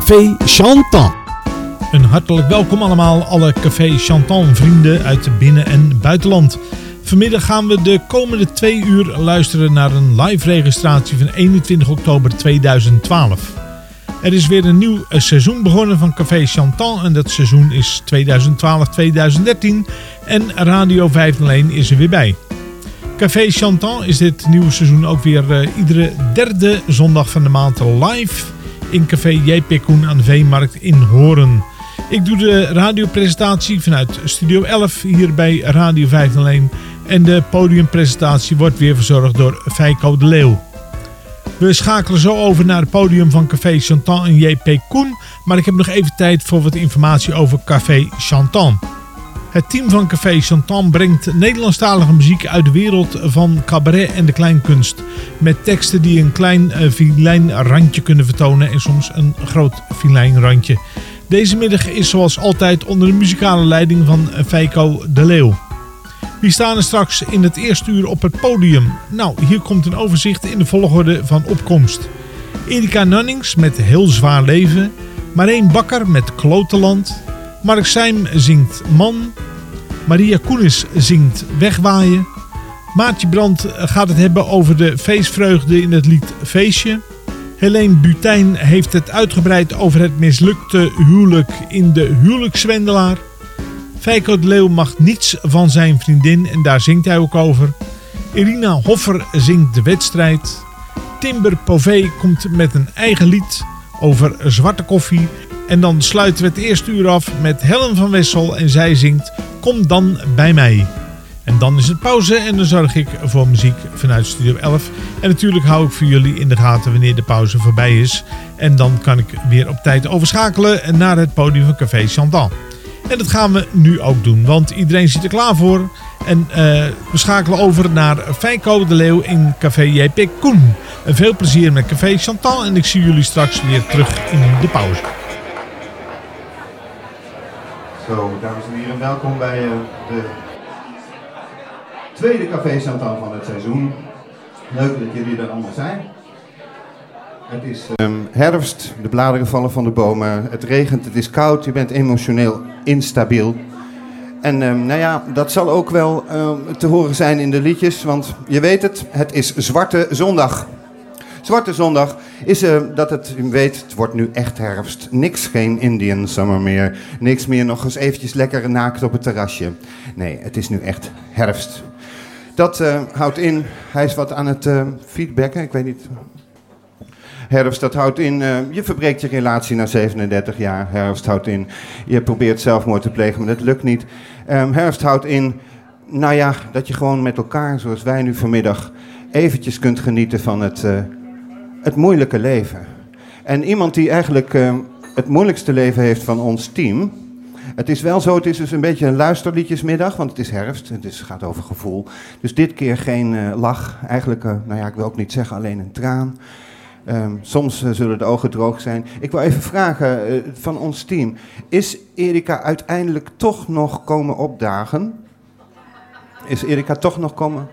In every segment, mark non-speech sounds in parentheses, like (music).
Café Chantal. Een hartelijk welkom allemaal, alle Café Chantal vrienden uit binnen- en buitenland. Vanmiddag gaan we de komende twee uur luisteren naar een live registratie van 21 oktober 2012. Er is weer een nieuw eh, seizoen begonnen van Café Chantal en dat seizoen is 2012-2013 en Radio 501 is er weer bij. Café Chantal is dit nieuwe seizoen ook weer eh, iedere derde zondag van de maand live in Café JP Koen aan de Veemarkt in Horen. Ik doe de radiopresentatie vanuit Studio 11 hier bij Radio 501 en de podiumpresentatie wordt weer verzorgd door Feiko de Leeuw. We schakelen zo over naar het podium van Café Chantal en JP Koen, maar ik heb nog even tijd voor wat informatie over Café Chantal. Het team van Café Chantan brengt Nederlandstalige muziek uit de wereld van cabaret en de kleinkunst. Met teksten die een klein uh, filijn randje kunnen vertonen en soms een groot filijn randje. Deze middag is zoals altijd onder de muzikale leiding van Feiko de Leeuw. Wie staan er straks in het eerste uur op het podium? Nou, hier komt een overzicht in de volgorde van opkomst. Erika Nunnings met Heel Zwaar Leven. Marijn Bakker met Kloteland. Mark Seim zingt Man. Maria Koenis zingt Wegwaaien. Maartje Brandt gaat het hebben over de feestvreugde in het lied Feestje. Helene Butijn heeft het uitgebreid over het mislukte huwelijk in de huwelijkszwendelaar. Feiko de Leeuw mag niets van zijn vriendin en daar zingt hij ook over. Irina Hoffer zingt de wedstrijd. Timber Pové komt met een eigen lied over zwarte koffie. En dan sluiten we het eerste uur af met Helen van Wessel en zij zingt Kom dan bij mij. En dan is het pauze en dan zorg ik voor muziek vanuit Studio 11. En natuurlijk hou ik voor jullie in de gaten wanneer de pauze voorbij is. En dan kan ik weer op tijd overschakelen naar het podium van Café Chantal. En dat gaan we nu ook doen, want iedereen zit er klaar voor. En uh, we schakelen over naar Feiko de Leeuw in Café JP Koen. En veel plezier met Café Chantal en ik zie jullie straks weer terug in de pauze. Zo, dames en heren, welkom bij uh, de tweede Café van het seizoen. Leuk dat jullie er allemaal zijn. Het is um, herfst, de bladeren vallen van de bomen, het regent, het is koud, je bent emotioneel instabiel. En um, nou ja, dat zal ook wel um, te horen zijn in de liedjes, want je weet het, het is Zwarte Zondag. Zwarte Zondag is uh, dat het, u weet, het wordt nu echt herfst. Niks, geen Indian summer meer. Niks meer nog eens eventjes lekker naakt op het terrasje. Nee, het is nu echt herfst. Dat uh, houdt in, hij is wat aan het uh, feedbacken, ik weet niet. Herfst, dat houdt in, je verbreekt je relatie na 37 jaar. Herfst houdt in, je probeert zelfmoord te plegen, maar dat lukt niet. Um, herfst houdt in, nou ja, dat je gewoon met elkaar, zoals wij nu vanmiddag, eventjes kunt genieten van het, het moeilijke leven. En iemand die eigenlijk uh, het moeilijkste leven heeft van ons team. Het is wel zo, het is dus een beetje een luisterliedjesmiddag, want het is herfst. Het is, gaat over gevoel. Dus dit keer geen uh, lach. Eigenlijk, uh, nou ja, ik wil ook niet zeggen alleen een traan. Um, soms zullen de ogen droog zijn. Ik wil even vragen van ons team. Is Erika uiteindelijk toch nog komen opdagen? Is Erika toch nog komen?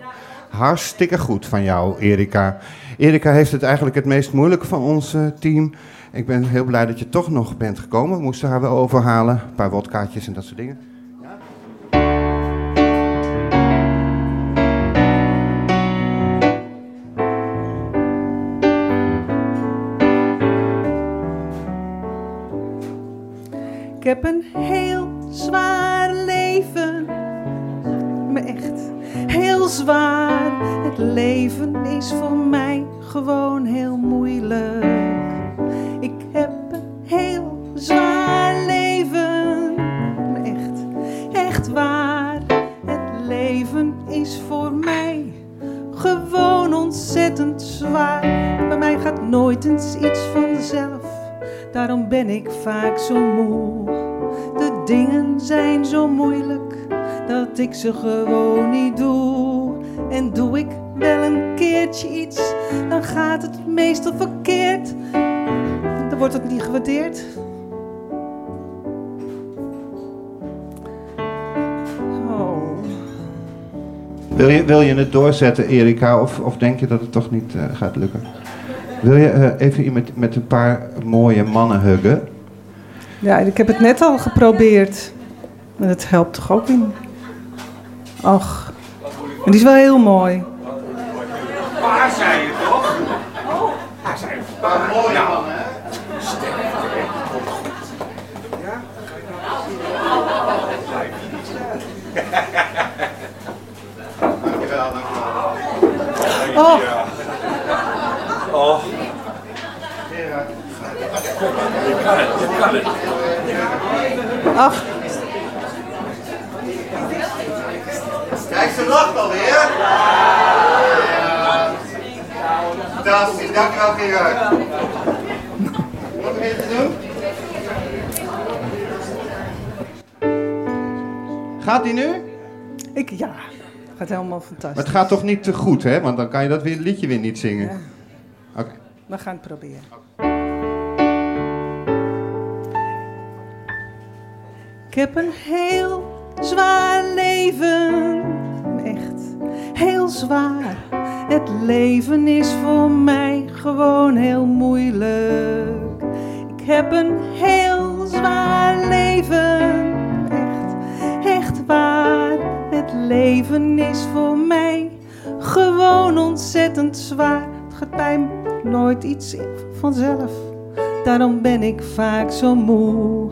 Hartstikke goed van jou, Erika. Erika heeft het eigenlijk het meest moeilijke van ons uh, team. Ik ben heel blij dat je toch nog bent gekomen. We moesten haar wel overhalen. Een paar wodkaartjes en dat soort dingen. Ik heb een heel zwaar leven. Me echt heel zwaar. Het leven is voor mij gewoon heel moeilijk. Ik heb een heel zwaar leven. Echt, echt waar. leven is voor mij gewoon ontzettend zwaar. Bij mij gaat nooit eens iets vanzelf, daarom ben ik vaak zo moe. De dingen zijn zo moeilijk dat ik ze gewoon niet doe. En doe ik wel een keertje iets, dan gaat het meestal verkeerd. Dan wordt het niet gewaardeerd. Oh. Wil je, wil je het doorzetten, Erika, of, of denk je dat het toch niet eh, gaat lukken? Wil je eh, even iemand met een paar mooie mannen huggen? Ja, ik heb het net al geprobeerd. Maar dat helpt toch ook niet? Ach, en die is wel heel mooi. Waar zei je toch? Hij zei een paar mooie mannen, hè? Dankjewel, dankjewel. Oh, Oh, ach, Kijk, ze lacht alweer. Fantastisch, dankjewel Gerard. Nog een te doen? Gaat die nu? ik, ja, gaat helemaal Maar fantastisch. het gaat toch niet te goed, hè? Want dan kan je dat weer, liedje weer niet zingen. Ja. Oké. We gaan het proberen. Ik heb een heel zwaar leven. Echt heel zwaar. Het leven is voor mij gewoon heel moeilijk. Ik heb een heel zwaar leven. Echt, echt waar. Het leven is voor mij gewoon ontzettend zwaar. Het gaat bij me nooit iets vanzelf. Daarom ben ik vaak zo moe.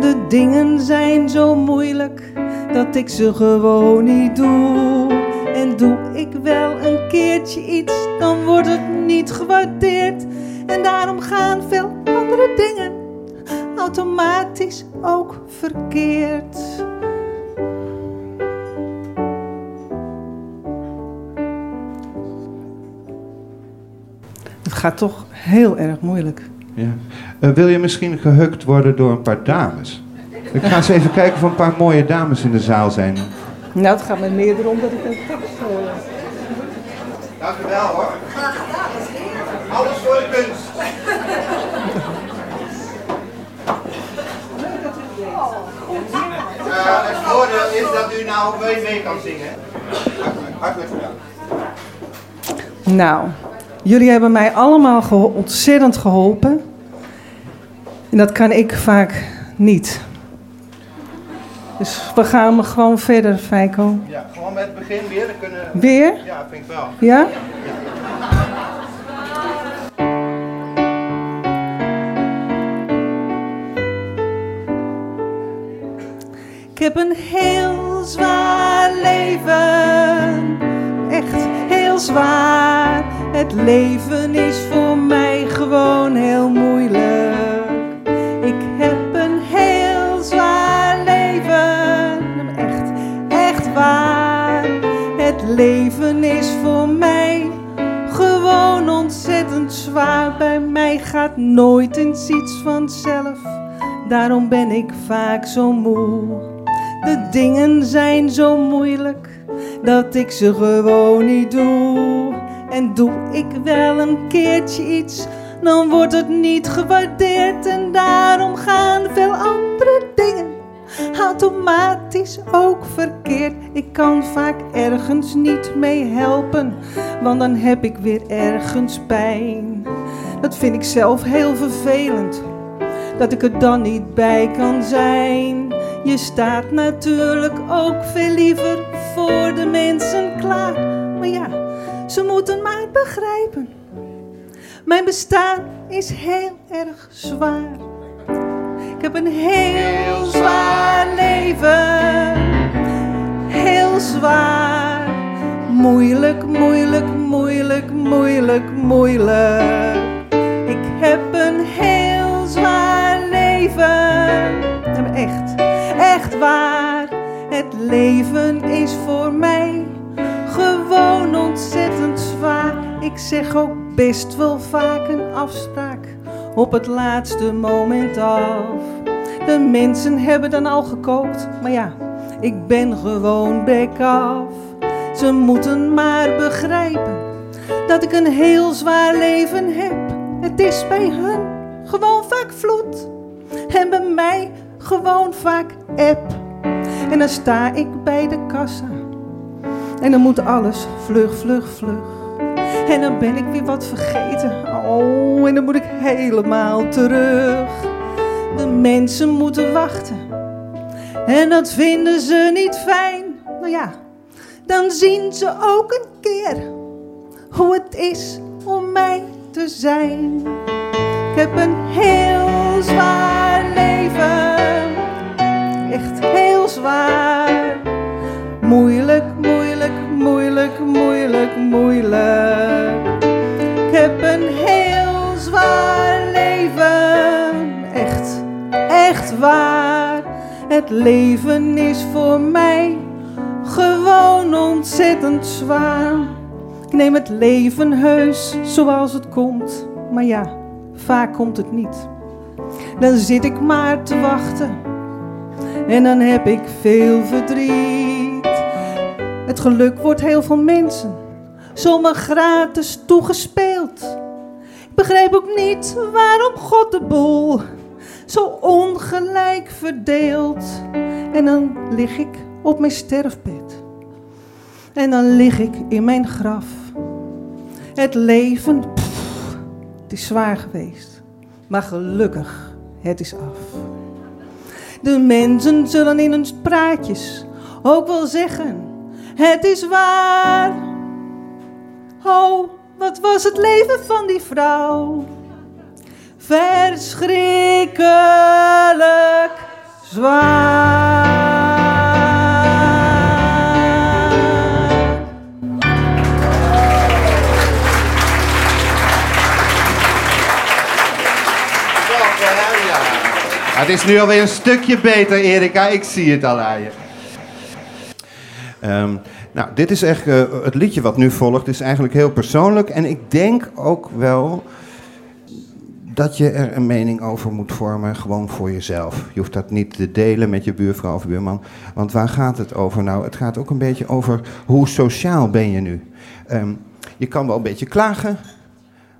De dingen zijn zo moeilijk dat ik ze gewoon niet doe. En doe ik wel een keertje iets, dan wordt het niet gewaardeerd. En daarom gaan veel andere dingen automatisch ook verkeerd. Het gaat toch heel erg moeilijk. Ja. Eh, wil je misschien gehukt worden door een paar dames? Ik ga eens even kijken of er een paar mooie dames in de zaal zijn. Nou, het gaat me meer erom dat ik. Wel hoor. Alles voor de kunst. Eh, het voordeel is dat u nou mee, mee kan zingen. Hartelijk, bedankt. Nou, jullie hebben mij allemaal ontzettend geholpen. En dat kan ik vaak niet. Dus we gaan gewoon verder, Feiko. Ja, gewoon met het begin weer. Dan kunnen... Weer? Ja, vind ik wel. Ja? Ik heb een heel zwaar leven. Echt heel zwaar. Het leven is voor mij gewoon heel moeilijk. Leven is voor mij gewoon ontzettend zwaar. Bij mij gaat nooit eens iets vanzelf. Daarom ben ik vaak zo moe. De dingen zijn zo moeilijk dat ik ze gewoon niet doe. En doe ik wel een keertje iets, dan wordt het niet gewaardeerd. En daarom gaan veel andere dingen automatisch ook verkeerd. Ik kan vaak ergens niet mee helpen, want dan heb ik weer ergens pijn. Dat vind ik zelf heel vervelend, dat ik er dan niet bij kan zijn. Je staat natuurlijk ook veel liever voor de mensen klaar. Maar ja, ze moeten maar begrijpen. Mijn bestaan is heel erg zwaar. Ik heb een heel zwaar leven. Heel zwaar. Moeilijk, moeilijk, moeilijk, moeilijk, moeilijk. Ik heb een heel zwaar leven. Ja, echt, echt waar. Het leven is voor mij gewoon ontzettend zwaar. Ik zeg ook best wel vaak een afspraak op het laatste moment af. De mensen hebben dan al gekookt, maar ja, ik ben gewoon bek af. Ze moeten maar begrijpen dat ik een heel zwaar leven heb. Het is bij hun gewoon vaak vloed en bij mij gewoon vaak app. En dan sta ik bij de kassa en dan moet alles vlug, vlug, vlug. En dan ben ik weer wat vergeten. Oh, en dan moet ik helemaal terug. De mensen moeten wachten. En dat vinden ze niet fijn. Nou ja, dan zien ze ook een keer hoe het is om mij te zijn. Ik heb een heel zwaar leven. Echt heel zwaar. Moeilijk, moeilijk, moeilijk, moeilijk, moeilijk. Ik heb een heel zwaar leven. Echt, echt waar. Het leven is voor mij gewoon ontzettend zwaar. Ik neem het leven heus zoals het komt. Maar ja, vaak komt het niet. Dan zit ik maar te wachten. En dan heb ik veel verdriet. Geluk wordt heel veel mensen zomaar gratis toegespeeld. Ik begrijp ook niet waarom God de boel zo ongelijk verdeelt. En dan lig ik op mijn sterfbed. En dan lig ik in mijn graf. Het leven, het is zwaar geweest. Maar gelukkig, het is af. De mensen zullen in hun praatjes ook wel zeggen: Het is waar. Oh, wat was het leven van die vrouw? Verschrikkelijk zwaar. Het is nu alweer een stukje beter, Erika. Ik zie het al aan je. Ehm, nou, dit is echt eh, het liedje wat nu volgt. is eigenlijk heel persoonlijk. En ik denk ook wel dat je er een mening over moet vormen, gewoon voor jezelf. Je hoeft dat niet te delen met je buurvrouw of buurman. Want waar gaat het over? Nou, het gaat ook een beetje over hoe sociaal ben je nu. Ehm, je kan wel een beetje klagen,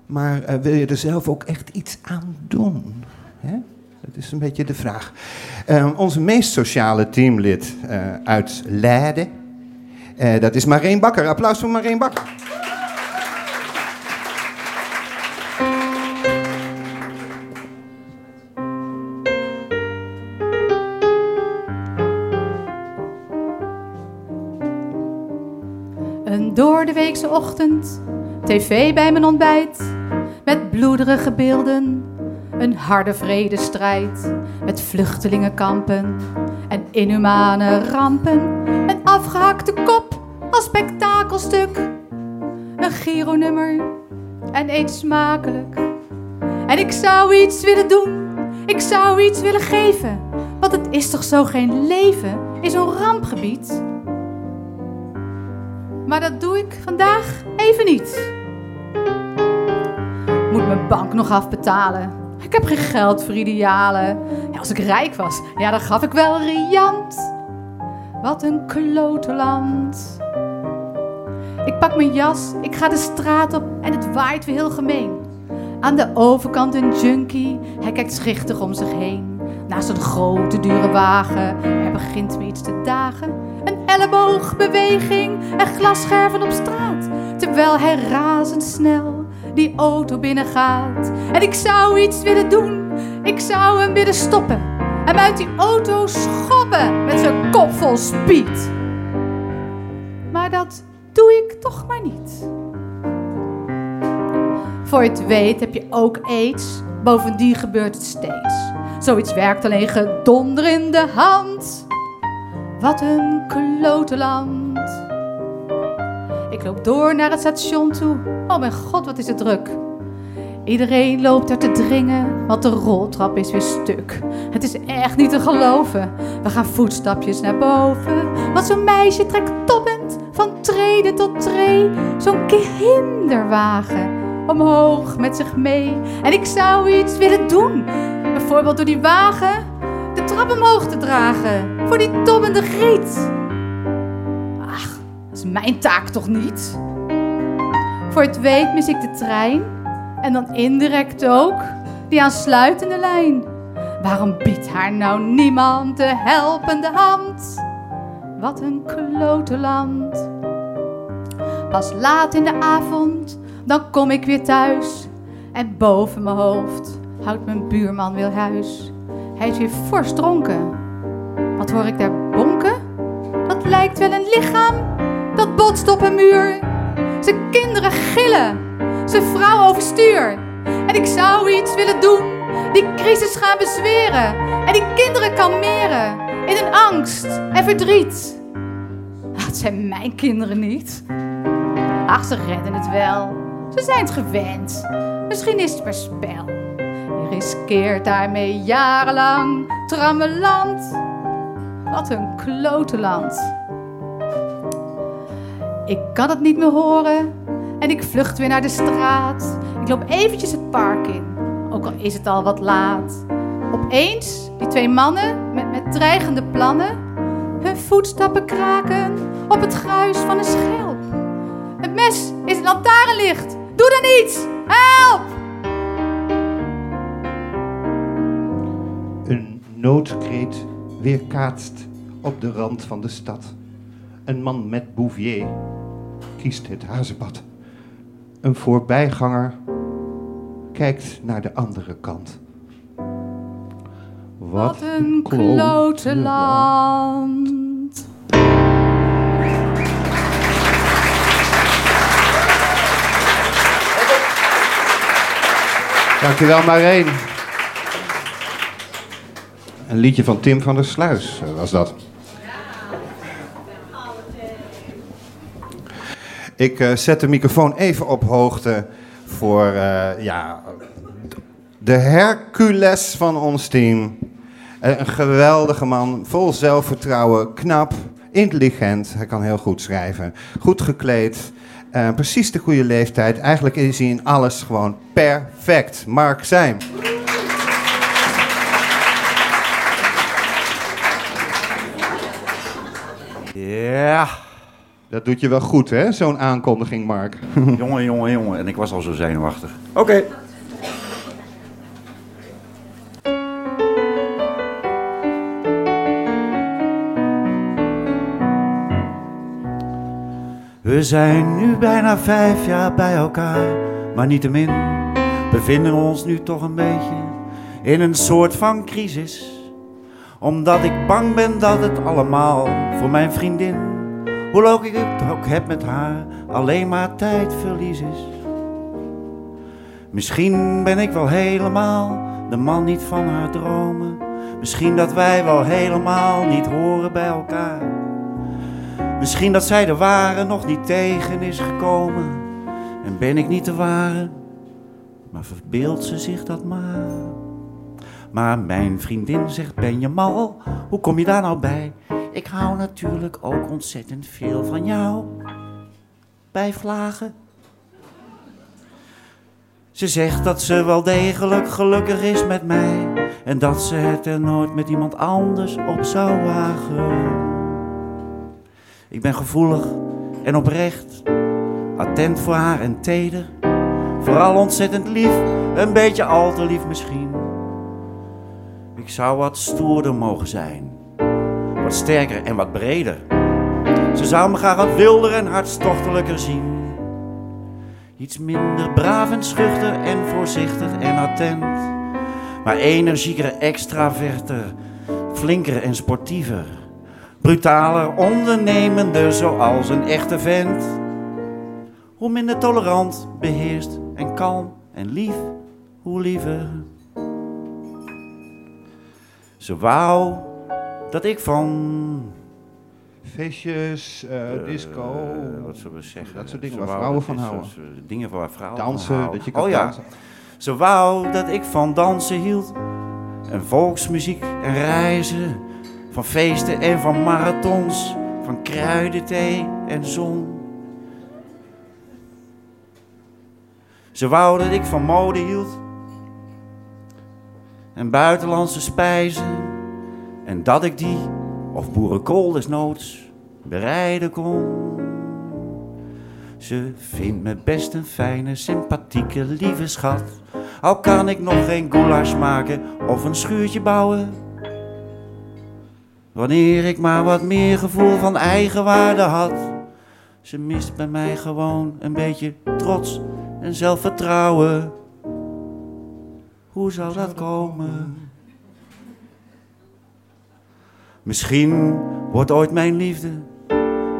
maar eh, wil je er zelf ook echt iets aan doen? Hè? Dat is een beetje de vraag. Ehm, onze meest sociale teamlid eh, uit Leiden, eh, dat is Marijn Bakker. Applaus voor Marijn Bakker. Een doordeweekse ochtend, tv bij mijn ontbijt, met bloederige beelden, een harde vredestrijd, met vluchtelingenkampen en inhumane rampen, afgehakte kop als spektakelstuk, een Giro-nummer en eet smakelijk. En ik zou iets willen doen, ik zou iets willen geven, want het is toch zo geen leven in zo'n rampgebied? Maar dat doe ik vandaag even niet. Moet mijn bank nog afbetalen. Ik heb geen geld voor idealen. Ja, als ik rijk was, ja, dan gaf ik wel riant. Wat een kloteland. Ik pak mijn jas, ik ga de straat op en het waait weer heel gemeen. Aan de overkant een junkie, hij kijkt schichtig om zich heen. Naast een grote dure wagen, er begint me iets te dagen. Een elleboogbeweging en glasscherven op straat. Terwijl hij razendsnel die auto binnengaat. En ik zou iets willen doen, ik zou hem willen stoppen. Hem uit die auto schoppen met zijn kop vol speed. Maar dat doe ik toch maar niet. Voor je het weet heb je ook aids. Bovendien gebeurt het steeds. Zoiets werkt alleen gedonder in de hand. Wat een kloteland. Ik loop door naar het station toe. Oh mijn god, wat is het druk. Iedereen loopt er te dringen, want de roltrap is weer stuk. Het is echt niet te geloven. We gaan voetstapjes naar boven. Want zo'n meisje trekt toppend van trede tot tree. Zo'n kinderwagen omhoog met zich mee. En ik zou iets willen doen. Bijvoorbeeld door die wagen de trap omhoog te dragen. Voor die tobbende griet. Ach, dat is mijn taak toch niet? Voor het weet mis ik de trein. En dan indirect ook die aansluitende lijn. Waarom biedt haar nou niemand de helpende hand? Wat een klote land. Pas laat in de avond, dan kom ik weer thuis. En boven mijn hoofd houdt mijn buurman weer huis. Hij is weer fors dronken. Wat hoor ik daar bonken? Dat lijkt wel een lichaam dat botst op een muur. Zijn kinderen gillen, zijn vrouw overstuur. En ik zou iets willen doen, die crisis gaan bezweren. En die kinderen kalmeren in een angst en verdriet. Dat zijn mijn kinderen niet. Ach, ze redden het wel. Ze zijn het gewend. Misschien is het maar spel. Je riskeert daarmee jarenlang trammeland. Wat een klote land. Ik kan het niet meer horen en ik vlucht weer naar de straat. Ik loop eventjes het park in, ook al is het al wat laat. Opeens, die twee mannen met, met dreigende plannen, hun voetstappen kraken op het gruis van een schelp. Het mes is een lantaarnlicht. Doe dan iets! Help! Een noodkreet weerkaatst op de rand van de stad. Een man met Bouvier kiest het hazenpad. Een voorbijganger kijkt naar de andere kant. Wat een klote land. Dankjewel Marijn. Een liedje van Tim van der Sluis eh, was dat. Ik eh, zet de microfoon even op hoogte voor eh, ja, de Hercules van ons team. Eh, een geweldige man, vol zelfvertrouwen, knap, intelligent. Hij kan heel goed schrijven, goed gekleed. precies de goede leeftijd. Eigenlijk is hij in alles gewoon perfect. Mark Zijn. Ja, Dat doet je wel goed, hè? Zo'n aankondiging, Mark. (laughs) jongen, jongen, jongen. En ik was al zo zenuwachtig. Oké. We zijn nu bijna vijf jaar bij elkaar, maar niettemin bevinden we ons nu toch een beetje in een soort van crisis. Omdat ik bang ben dat het allemaal voor mijn vriendin, hoe leuk ik het ook heb met haar, alleen maar tijdverlies is. Misschien ben ik wel helemaal de man niet van haar dromen. Misschien dat wij wel helemaal niet horen bij elkaar. Misschien dat zij de ware nog niet tegen is gekomen. En ben ik niet de ware, maar verbeeldt ze zich dat maar. Maar mijn vriendin zegt, ben je mal? Hoe kom je daar nou bij? Ik hou natuurlijk ook ontzettend veel van jou. Bij vlagen. Ze zegt dat ze wel degelijk gelukkig is met mij. En dat ze het er nooit met iemand anders op zou wagen. Ik ben gevoelig en oprecht, attent voor haar en teder. Vooral ontzettend lief, een beetje al te lief misschien. Ik zou wat stoerder mogen zijn, sterker en wat breder. Ze zou me graag wat wilder en hartstochtelijker zien. Iets minder braaf en schuchter en voorzichtig en attent. Maar energieker, extraverter, flinker en sportiever. Brutaler, ondernemender zoals een echte vent. Hoe minder tolerant, beheerst en kalm en lief, hoe liever. Ze wou dat ik van Feestjes, eh, disco. eh, wat zullen we zeggen? Dat soort dingen Ze waar vrouwen van houden. eh, Dingen waar vrouwen Dansen, van houden. dat je kan oh, ja. Ze wou dat ik van dansen hield. En volksmuziek en reizen. Van feesten en van marathons. Van kruidenthee en zon. Ze wou dat ik van mode hield. En buitenlandse spijzen. En dat ik die, of boerenkool desnoods, bereiden kon. Ze vindt me best een fijne, sympathieke, lieve schat. Al kan ik nog geen goulash maken of een schuurtje bouwen. Wanneer ik maar wat meer gevoel van eigenwaarde had. Ze mist bij mij gewoon een beetje trots en zelfvertrouwen. Hoe zou dat komen? Misschien wordt ooit mijn liefde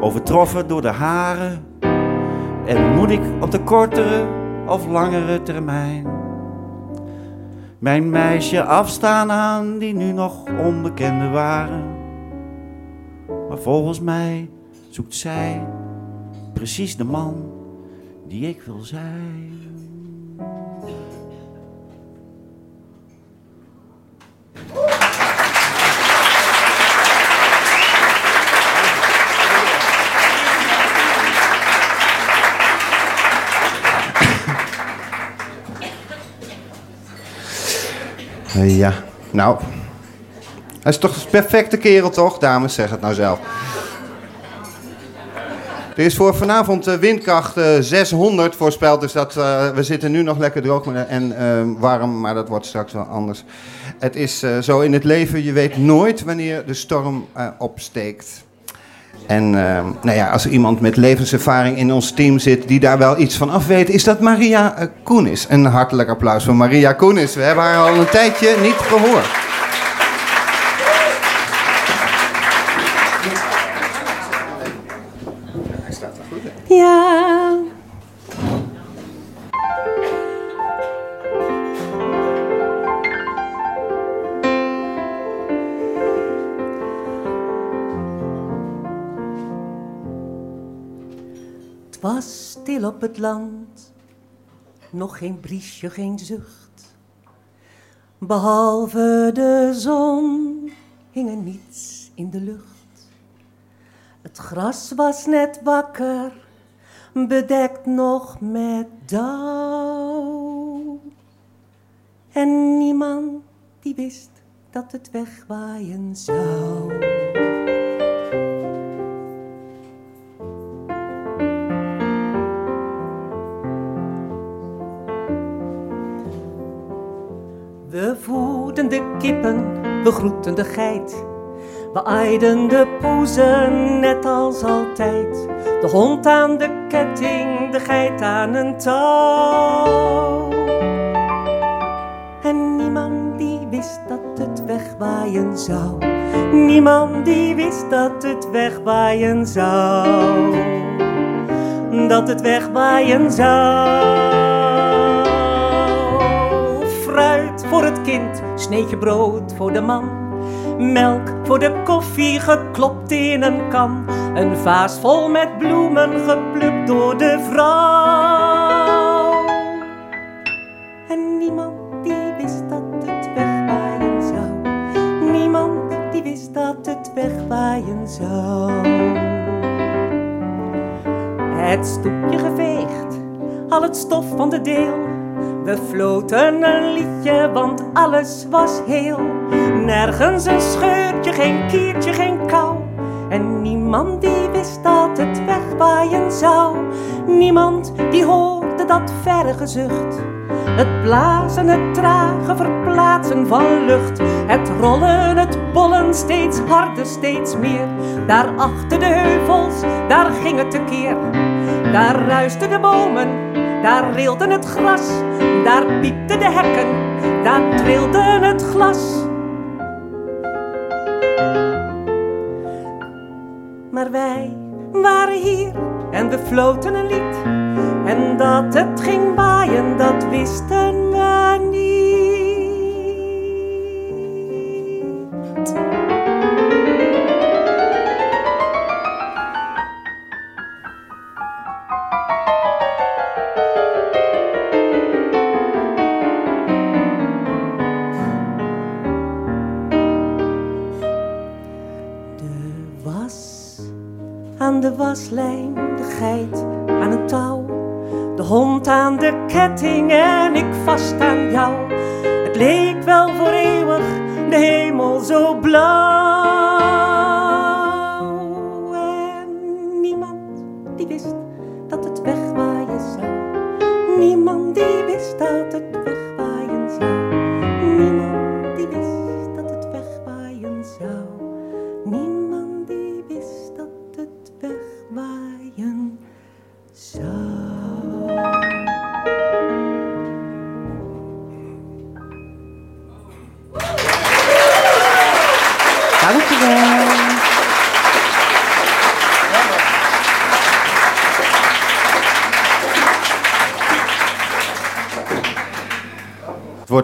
overtroffen door de haren. En moet ik op de kortere of langere termijn mijn meisje afstaan aan die nu nog onbekende waren. Maar volgens mij zoekt zij precies de man die ik wil zijn. Eh, ja, nou. Hij is toch een perfecte kerel, toch? Dames, zeg het nou zelf. Er is voor vanavond eh, windkracht eh, 600 voorspeld, dus dat, eh, we zitten nu nog lekker droog en eh, warm, maar dat wordt straks wel anders. Het is eh, zo in het leven, je weet nooit wanneer de storm eh, opsteekt. En eh, nou ja, als er iemand met levenservaring in ons team zit die daar wel iets van af weet, is dat Maria eh, Koenis. Een hartelijk applaus voor Maria Koenis. We hebben haar al een tijdje niet gehoord. Op het land, nog geen briesje, geen zucht. Behalve de zon hing er niets in de lucht. Het gras was net wakker, bedekt nog met dauw. En niemand die wist dat het wegwaaien zou. Groeten de geit. We aaiden de poezen net als altijd. De hond aan de ketting, de geit aan een touw. En niemand die wist dat het wegwaaien zou. Niemand die wist dat het wegwaaien zou. Dat het wegwaaien zou. Fruit voor het kind, sneetje brood voor de man. Melk voor de koffie geklopt in een kan. Een vaas vol met bloemen geplukt door de vrouw. En niemand die wist dat het wegwaaien zou. Niemand die wist dat het wegwaaien zou. Het stoepje geveegd, al het stof van de deel. We floten een liedje, want alles was heel. Nergens een scheurtje, geen kiertje, geen kou. En niemand die wist dat het wegwaaien zou. Niemand die hoorde dat verre gezucht. Het blazen, het trage verplaatsen van lucht. Het rollen, het bollen, steeds harder, steeds meer. Daar achter de heuvels, daar ging het tekeer. Daar ruisten de bomen, daar rilde het gras. Daar piepten de hekken, daar trilde het glas. Maar wij waren hier en we floten een lied. En dat het ging waaien, dat wisten we niet. De geit aan het touw. De hond aan de ketting en ik vast aan jou. Het leek wel voor eeuwig, de hemel zo blauw.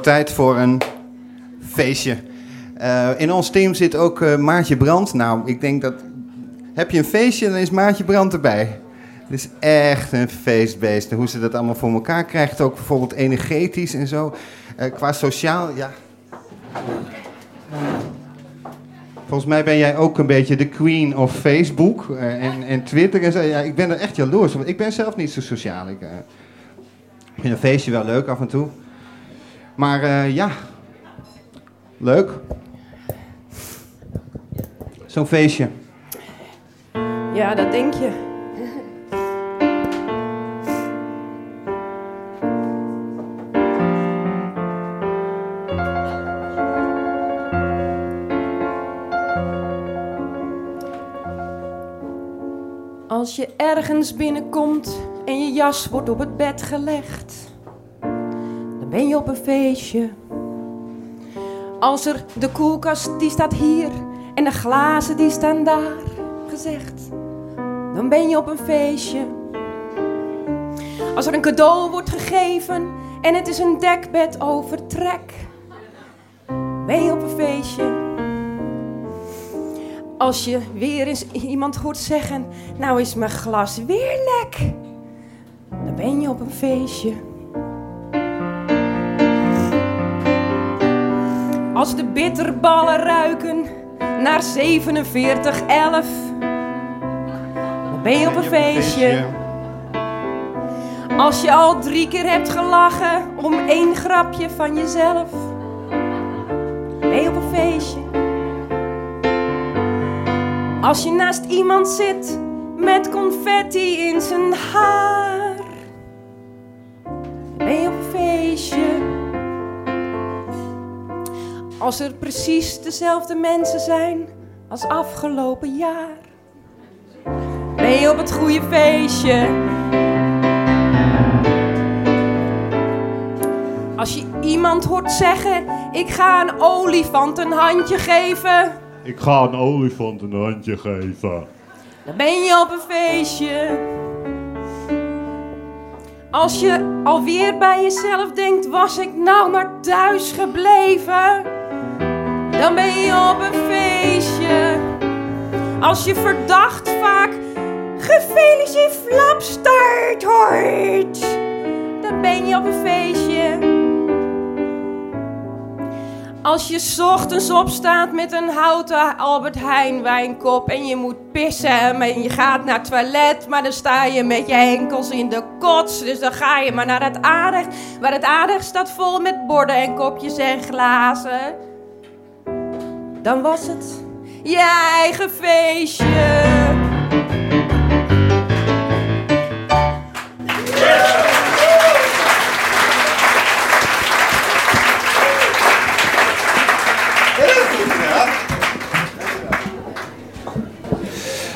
Tijd voor een feestje. Eh, in ons team zit ook eh, Maartje Brand. Nou, ik denk dat. Heb je een feestje, dan is Maartje Brand erbij. Het is echt een feestbeest. Hoe ze dat allemaal voor elkaar krijgt, ook bijvoorbeeld energetisch en zo. Eh, qua sociaal, ja. Volgens mij ben jij ook een beetje de queen of Facebook en, en Twitter en zo. Ja, ik ben er echt jaloers op. Ik ben zelf niet zo sociaal. Ik vind een feestje wel leuk af en toe. Maar eh, ja, leuk. Zo'n feestje. Ja, dat denk je. Als je ergens binnenkomt en je jas wordt op het bed gelegd, ben je op een feestje. Als er de koelkast die staat hier en de glazen die staan daar gezegd, dan ben je op een feestje. Als er een cadeau wordt gegeven en het is een dekbed over trek, ben je op een feestje. Als je weer eens iemand hoort zeggen, nou is mijn glas weer lek, dan ben je op een feestje. Als de bitterballen ruiken naar 4711, dan ben je op een feestje. Als je al drie keer hebt gelachen om één grapje van jezelf, ben je op een feestje. Als je naast iemand zit met confetti in zijn haar, ben je op een feestje. Als er precies dezelfde mensen zijn als afgelopen jaar, ben je op het goede feestje. Als je iemand hoort zeggen: Ik ga een olifant een handje geven. Ik ga een olifant een handje geven. Dan ben je op een feestje. Als je alweer bij jezelf denkt, was ik nou maar thuis gebleven? Dan ben je op een feestje. Als je verdacht vaak gefeliciteerd flapstart hoort, dan ben je op een feestje. Als je ochtends opstaat met een houten Albert Heijn wijnkop en je moet pissen en je gaat naar het toilet, maar dan sta je met je enkels in de kots. Dus dan ga je maar naar het aardig, waar het aardig staat vol met borden en kopjes en glazen. Dan was het je eigen feestje.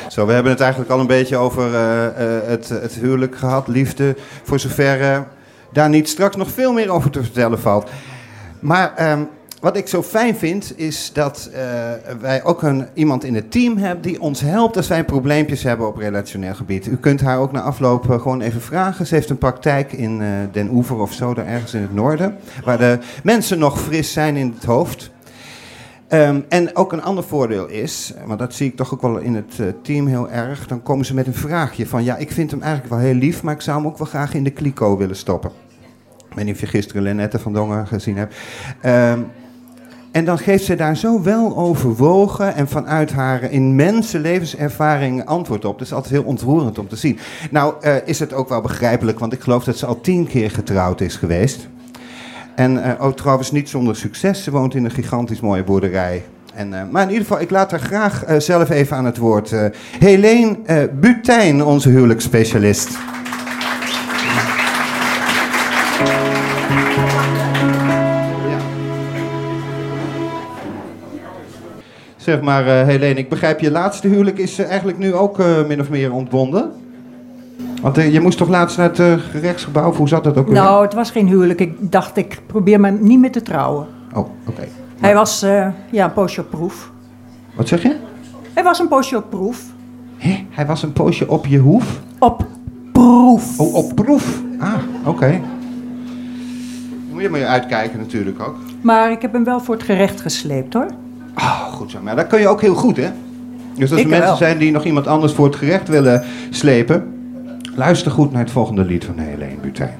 Zo, we hebben het eigenlijk al een beetje over eh, eh, het, het huwelijk gehad, liefde. Voor zover eh, daar niet straks nog veel meer over te vertellen valt. Maar ehm, wat ik zo fijn vind, is dat eh, wij ook een, iemand in het team hebben die ons helpt als wij probleempjes hebben op relationeel gebied. U kunt haar ook na afloop eh, gewoon even vragen. Ze heeft een praktijk in eh, Den Oever of zo, daar ergens in het noorden, waar de mensen nog fris zijn in het hoofd. Ehm, en ook een ander voordeel is, maar dat zie ik toch ook wel in het team heel erg, dan komen ze met een vraagje van ja, ik vind hem eigenlijk wel heel lief, maar ik zou hem ook wel graag in de kliko willen stoppen. Ik weet niet of je gisteren Lenette van Dongen gezien hebt. Ehm, En dan geeft ze daar zo wel overwogen en vanuit haar immense levenservaring antwoord op. Dat is altijd heel ontroerend om te zien. Nou eh, is het ook wel begrijpelijk, want ik geloof dat ze al tien keer getrouwd is geweest. En eh, ook trouwens niet zonder succes. Ze woont in een gigantisch mooie boerderij. En, eh, maar in ieder geval, ik laat haar graag zelf even aan het woord. Uh, Helene uh, Butijn, onze huwelijksspecialist. Zeg maar, uh, Helene, ik begrijp je laatste huwelijk is uh, eigenlijk nu ook uh, min of meer ontbonden. Want je moest toch laatst naar het gerechtsgebouw, of hoe zat dat ook weer? Nou, het was geen huwelijk. Ik dacht, ik probeer me niet meer te trouwen. Oh, oké. Okay. Hij was ja, een poosje op proef. Wat zeg je? Hij was een poosje op proef. Hé, hij was een poosje op je hoef? Op proef. Oh, op proef. Ah, oké. Okay. Moet je maar uitkijken natuurlijk ook. Maar ik heb hem wel voor het gerecht gesleept hoor. Oh, goed zo. Maar dat kun je ook heel goed, hè? Dus als er mensen wel. zijn die nog iemand anders voor het gerecht willen slepen... luister goed naar het volgende lied van Helene Butijn.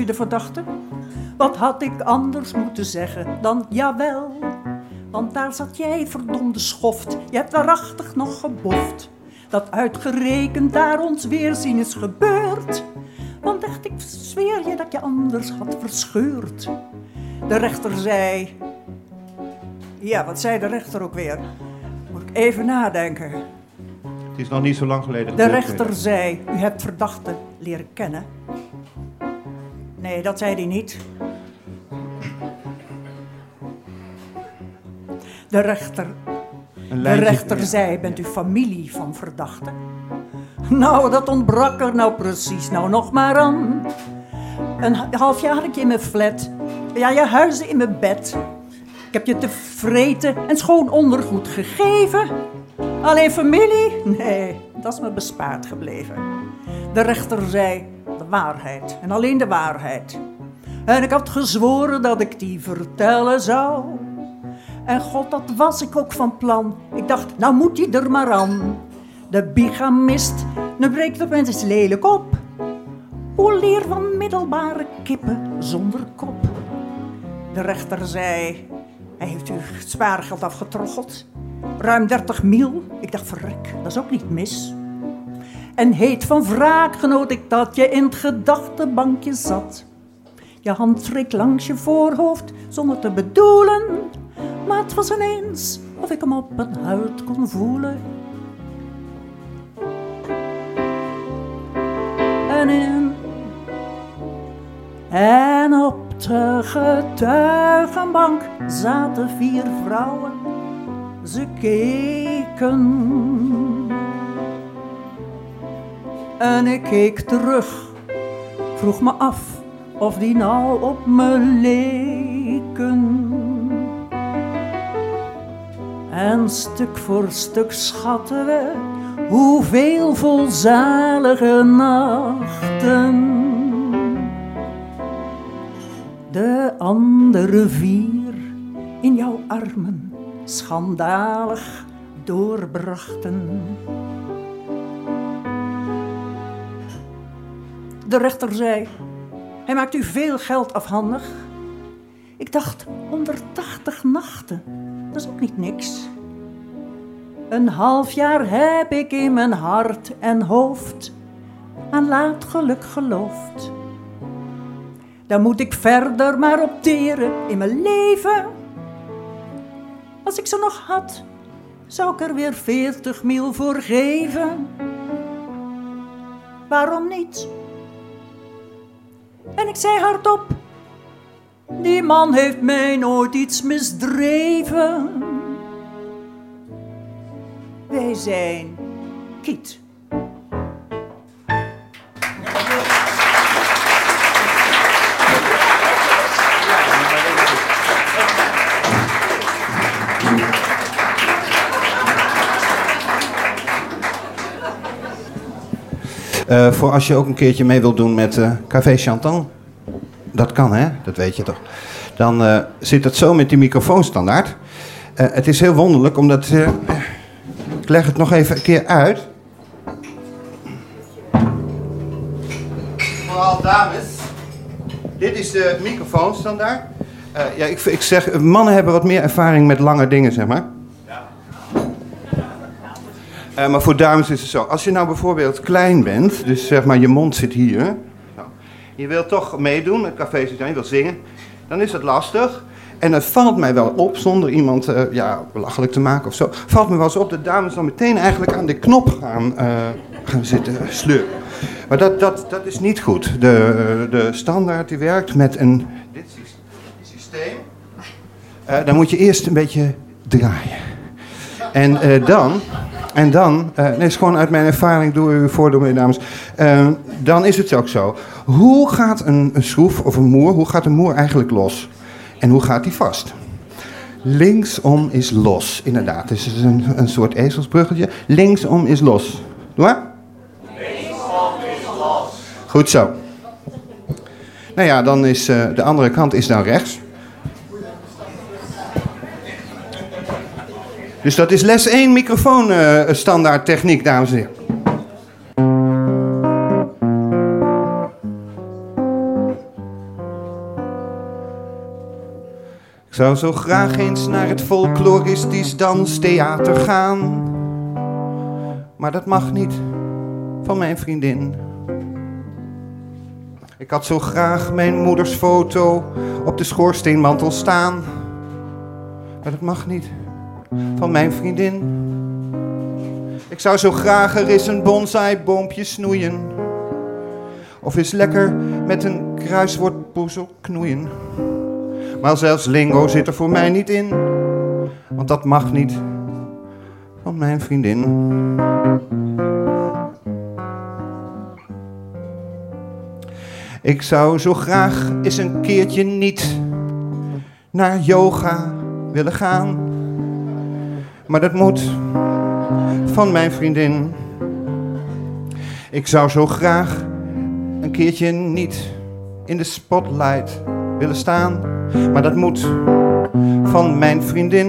U de verdachte? Wat had ik anders moeten zeggen dan jawel? Want daar zat jij, verdomde schoft, je hebt waarachtig nog geboft. Dat uitgerekend daar ons weerzien is gebeurd. Want echt, ik zweer je dat je anders had verscheurd. De rechter zei... Ja, wat zei de rechter ook weer? Moet ik even nadenken. Het is nog niet zo lang geleden De rechter zei, u hebt verdachte leren kennen. Nee, dat zei hij niet. De rechter, de rechter zei, bent u familie van verdachte? Nou, dat ontbrak er nou precies nou nog maar aan. Een ha- half jaar had ik je in mijn flat. Ja, je huizen in mijn bed. Ik heb je te vreten en schoon ondergoed gegeven. Alleen familie? Nee, dat is me bespaard gebleven. De rechter zei waarheid en alleen de waarheid. En ik had gezworen dat ik die vertellen zou. En god, dat was ik ook van plan. Ik dacht, nou moet die er maar aan. De bigamist, nu breekt op eens lelijk op. Hoe leer van middelbare kippen zonder kop. De rechter zei, hij heeft u spaargeld afgetroggeld. Ruim 30 mil. Ik dacht, verrek, dat is ook niet mis. En heet van wraak genoot ik dat je in het gedachtebankje zat. Je hand streek langs je voorhoofd zonder te bedoelen. Maar het was ineens of ik hem op mijn huid kon voelen. En in en op de getuigenbank zaten vier vrouwen. Ze keken. En ik keek terug, vroeg me af of die nou op me leken. En stuk voor stuk schatten we hoeveel volzalige nachten. De andere vier in jouw armen schandalig doorbrachten. De rechter zei, hij maakt u veel geld afhandig. Ik dacht, 180 nachten, dat is ook niet niks. Een half jaar heb ik in mijn hart en hoofd aan laat geluk geloofd. Dan moet ik verder maar opteren in mijn leven. Als ik ze nog had, zou ik er weer 40 mil voor geven. Waarom niet? En ik zei hardop, die man heeft mij nooit iets misdreven. Wij zijn kiet. Eh, voor als je ook een keertje mee wilt doen met eh, Café Chantan. dat kan hè, dat weet je toch. Dan eh, zit het zo met die microfoonstandaard. Eh, het is heel wonderlijk, omdat... ik leg het nog even een keer uit. Vooral dames. Dit is de microfoonstandaard. Eh, ja, ik, ik zeg, mannen hebben wat meer ervaring met lange dingen, zeg maar. Eh, maar voor dames is het zo. Als je nou bijvoorbeeld klein bent, dus zeg maar je mond zit hier. Je wilt toch meedoen met café zitten, je wilt zingen. Dan is dat lastig. En het valt mij wel op, zonder iemand eh, ja, belachelijk te maken of zo. Valt me wel eens op dat dames dan meteen eigenlijk aan de knop gaan, eh, gaan zitten sleuren. Maar dat, dat, dat is niet goed. De, de standaard die werkt met een dit sy- systeem. Dan moet je eerst een beetje draaien. En dan, en dan, eh nee, is gewoon uit mijn ervaring, doe u voor, meneer dames. Eh, dan is het ook zo. Hoe gaat een, schroef of een moer, hoe gaat een moer eigenlijk los? En hoe gaat die vast? Linksom is los, inderdaad. Dus het is een, een soort ezelsbruggetje. Linksom is los. Doe maar. Goed zo. Nou ja, dan is eh, de andere kant is dan rechts. Dus dat is les 1 microfoon eh, standaard techniek, dames en heren. Ik zou zo graag eens naar het folkloristisch danstheater gaan. Maar dat mag niet van mijn vriendin. Ik had zo graag mijn moeders foto op de schoorsteenmantel staan. Maar dat mag niet van mijn vriendin. Ik zou zo graag er eens een bonsai-boompje snoeien. Of eens lekker met een kruiswoordpoezel knoeien. Maar zelfs lingo zit er voor mij niet in. Want dat mag niet van mijn vriendin. Ik zou zo graag eens een keertje niet naar yoga willen gaan. Maar dat moet van mijn vriendin. Ik zou zo graag een keertje niet in de spotlight willen staan. Maar dat moet van mijn vriendin.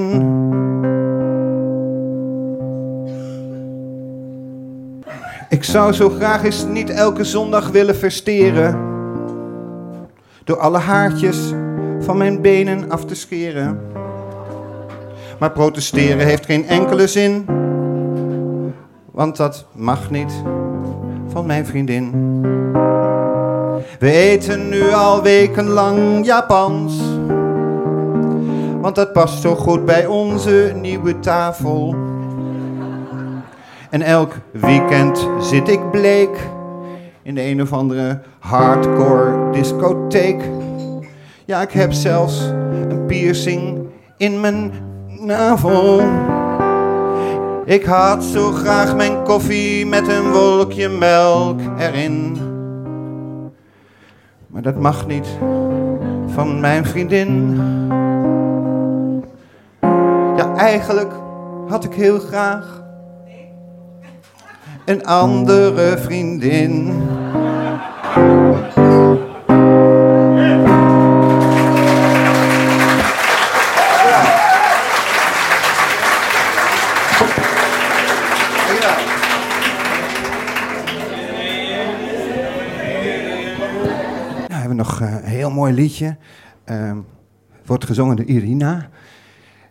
Ik zou zo graag eens niet elke zondag willen versteren. Door alle haartjes van mijn benen af te scheren. Maar protesteren heeft geen enkele zin. Want dat mag niet van mijn vriendin. We eten nu al wekenlang Japans. Want dat past zo goed bij onze nieuwe tafel. En elk weekend zit ik bleek in de een of andere hardcore discotheek. Ja, ik heb zelfs een piercing in mijn navel. Ik had zo graag mijn koffie met een wolkje melk erin. Maar dat mag niet van mijn vriendin. Ja, eigenlijk had ik heel graag een andere vriendin. Liedje. Ehm, wordt gezongen door Irina.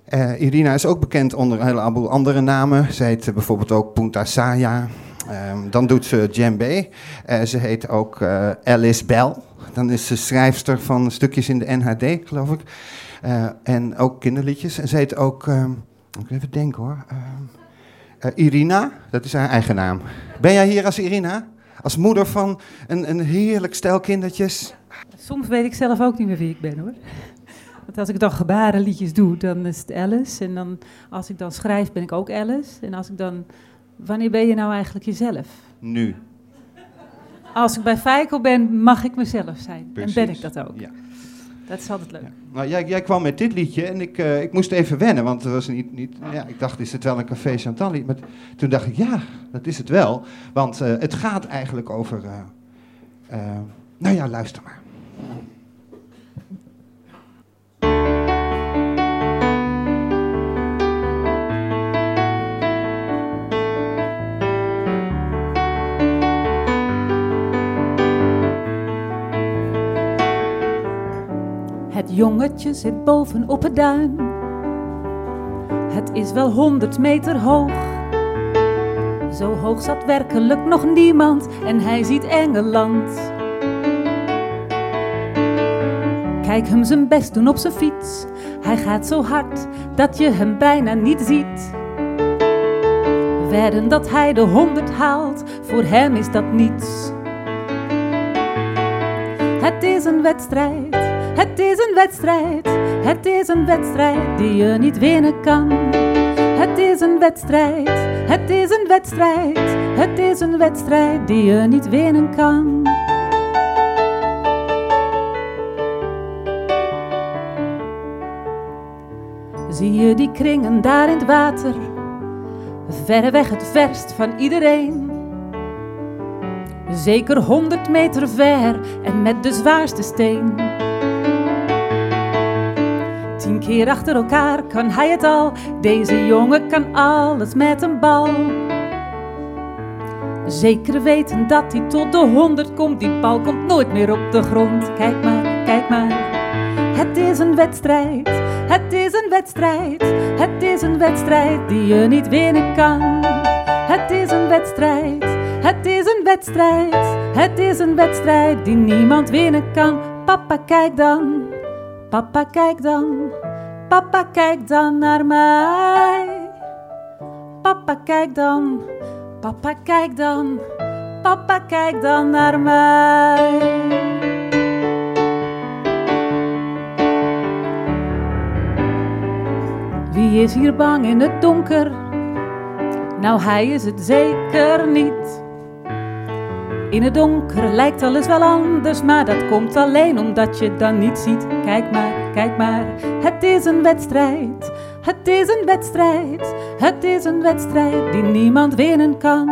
Eh, Irina is ook bekend onder een heleboel andere namen. Ze heet eh, bijvoorbeeld ook Punta Saya. Ehm, dan doet ze djembe. Eh, ze heet ook eh, Alice Bell. Dan is ze schrijfster van stukjes in de NHD, geloof ik. En ook kinderliedjes. En ze heet ook, ehm, ik even denken hoor. Irina, dat is haar eigen naam. Ben jij hier als Irina? Als moeder van een, een heerlijk stel kindertjes? Soms weet ik zelf ook niet meer wie ik ben hoor. (laughs) Want als ik dan gebarenliedjes doe, dan is het Alice. En dan, als ik dan schrijf, ben ik ook Alice. En als ik dan... Wanneer ben je nou eigenlijk jezelf? Nu. Als ik bij Feikel ben, mag ik mezelf zijn. Precies, En ben ik dat ook. ja. Dat is altijd leuk. Nou, jij, jij kwam met dit liedje en ik, eh, ik moest even wennen, want het was niet, niet, ja, ik dacht, is het wel een Café Chantal lied? Maar toen dacht ik, ja, dat is het wel. Want eh, het gaat eigenlijk over, eh, nou ja, luister maar. Het jongetje zit boven op het duin. Het is wel honderd meter hoog. Zo hoog zat werkelijk nog niemand en hij ziet Engeland. Kijk hem zijn best doen op zijn fiets. Hij gaat zo hard dat je hem bijna niet ziet. Wedden dat hij de honderd haalt, voor hem is dat niets. Het is een wedstrijd, het is een wedstrijd, het is een wedstrijd die je niet winnen kan. Het is een wedstrijd, het is een wedstrijd, het is een wedstrijd die je niet winnen kan. Zie je die kringen daar in het water, verreweg het verst van iedereen. Zeker honderd meter ver en met de zwaarste steen. Tien keer achter elkaar kan hij het al, deze jongen kan alles met een bal. Zeker weten dat hij tot de honderd komt, die bal komt nooit meer op de grond. Kijk maar, kijk maar, het is een wedstrijd, het is een wedstrijd, het is een wedstrijd die je niet winnen kan. Het is een wedstrijd, het is een wedstrijd, het is een wedstrijd die niemand winnen kan. Papa, kijk dan, papa, kijk dan, papa, kijk dan naar mij. Papa, kijk dan, papa, kijk dan, papa, kijk dan naar mij. Wie is hier bang in het donker? Nou, hij is het zeker niet. In het donker lijkt alles wel anders, maar dat komt alleen omdat je dan niet ziet. Kijk maar, kijk maar, het is een wedstrijd. Het is een wedstrijd, het is een wedstrijd die niemand winnen kan.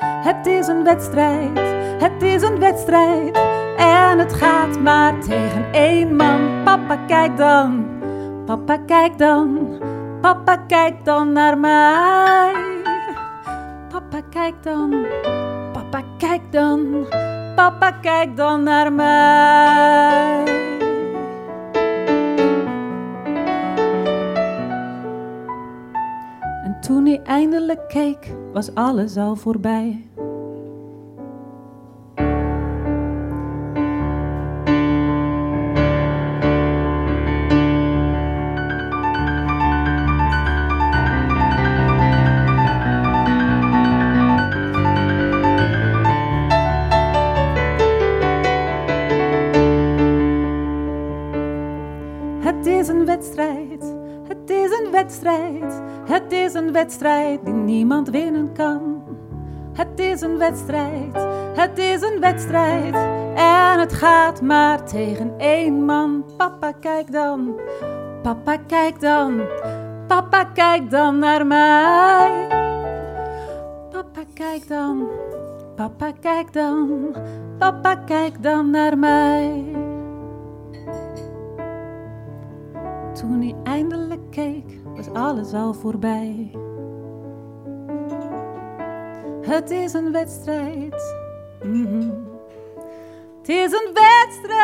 Het is een wedstrijd, het is een wedstrijd. En het gaat maar tegen één man. Papa, kijk dan, papa, kijk dan, papa, kijk dan naar mij. Papa, kijk dan, papa, kijk dan, papa, kijk dan naar mij. En toen hij eindelijk keek, was alles al voorbij. Die niemand winnen kan. Het is een wedstrijd, het is een wedstrijd en het gaat maar tegen één man. Papa, kijk dan, papa, kijk dan, papa, kijk dan naar mij. Papa, kijk dan, papa, kijk dan, papa, kijk dan naar mij. Toen hij eindelijk keek, was alles al voorbij. Het is een wedstrijd. Mhm. Het is een wedstrijd.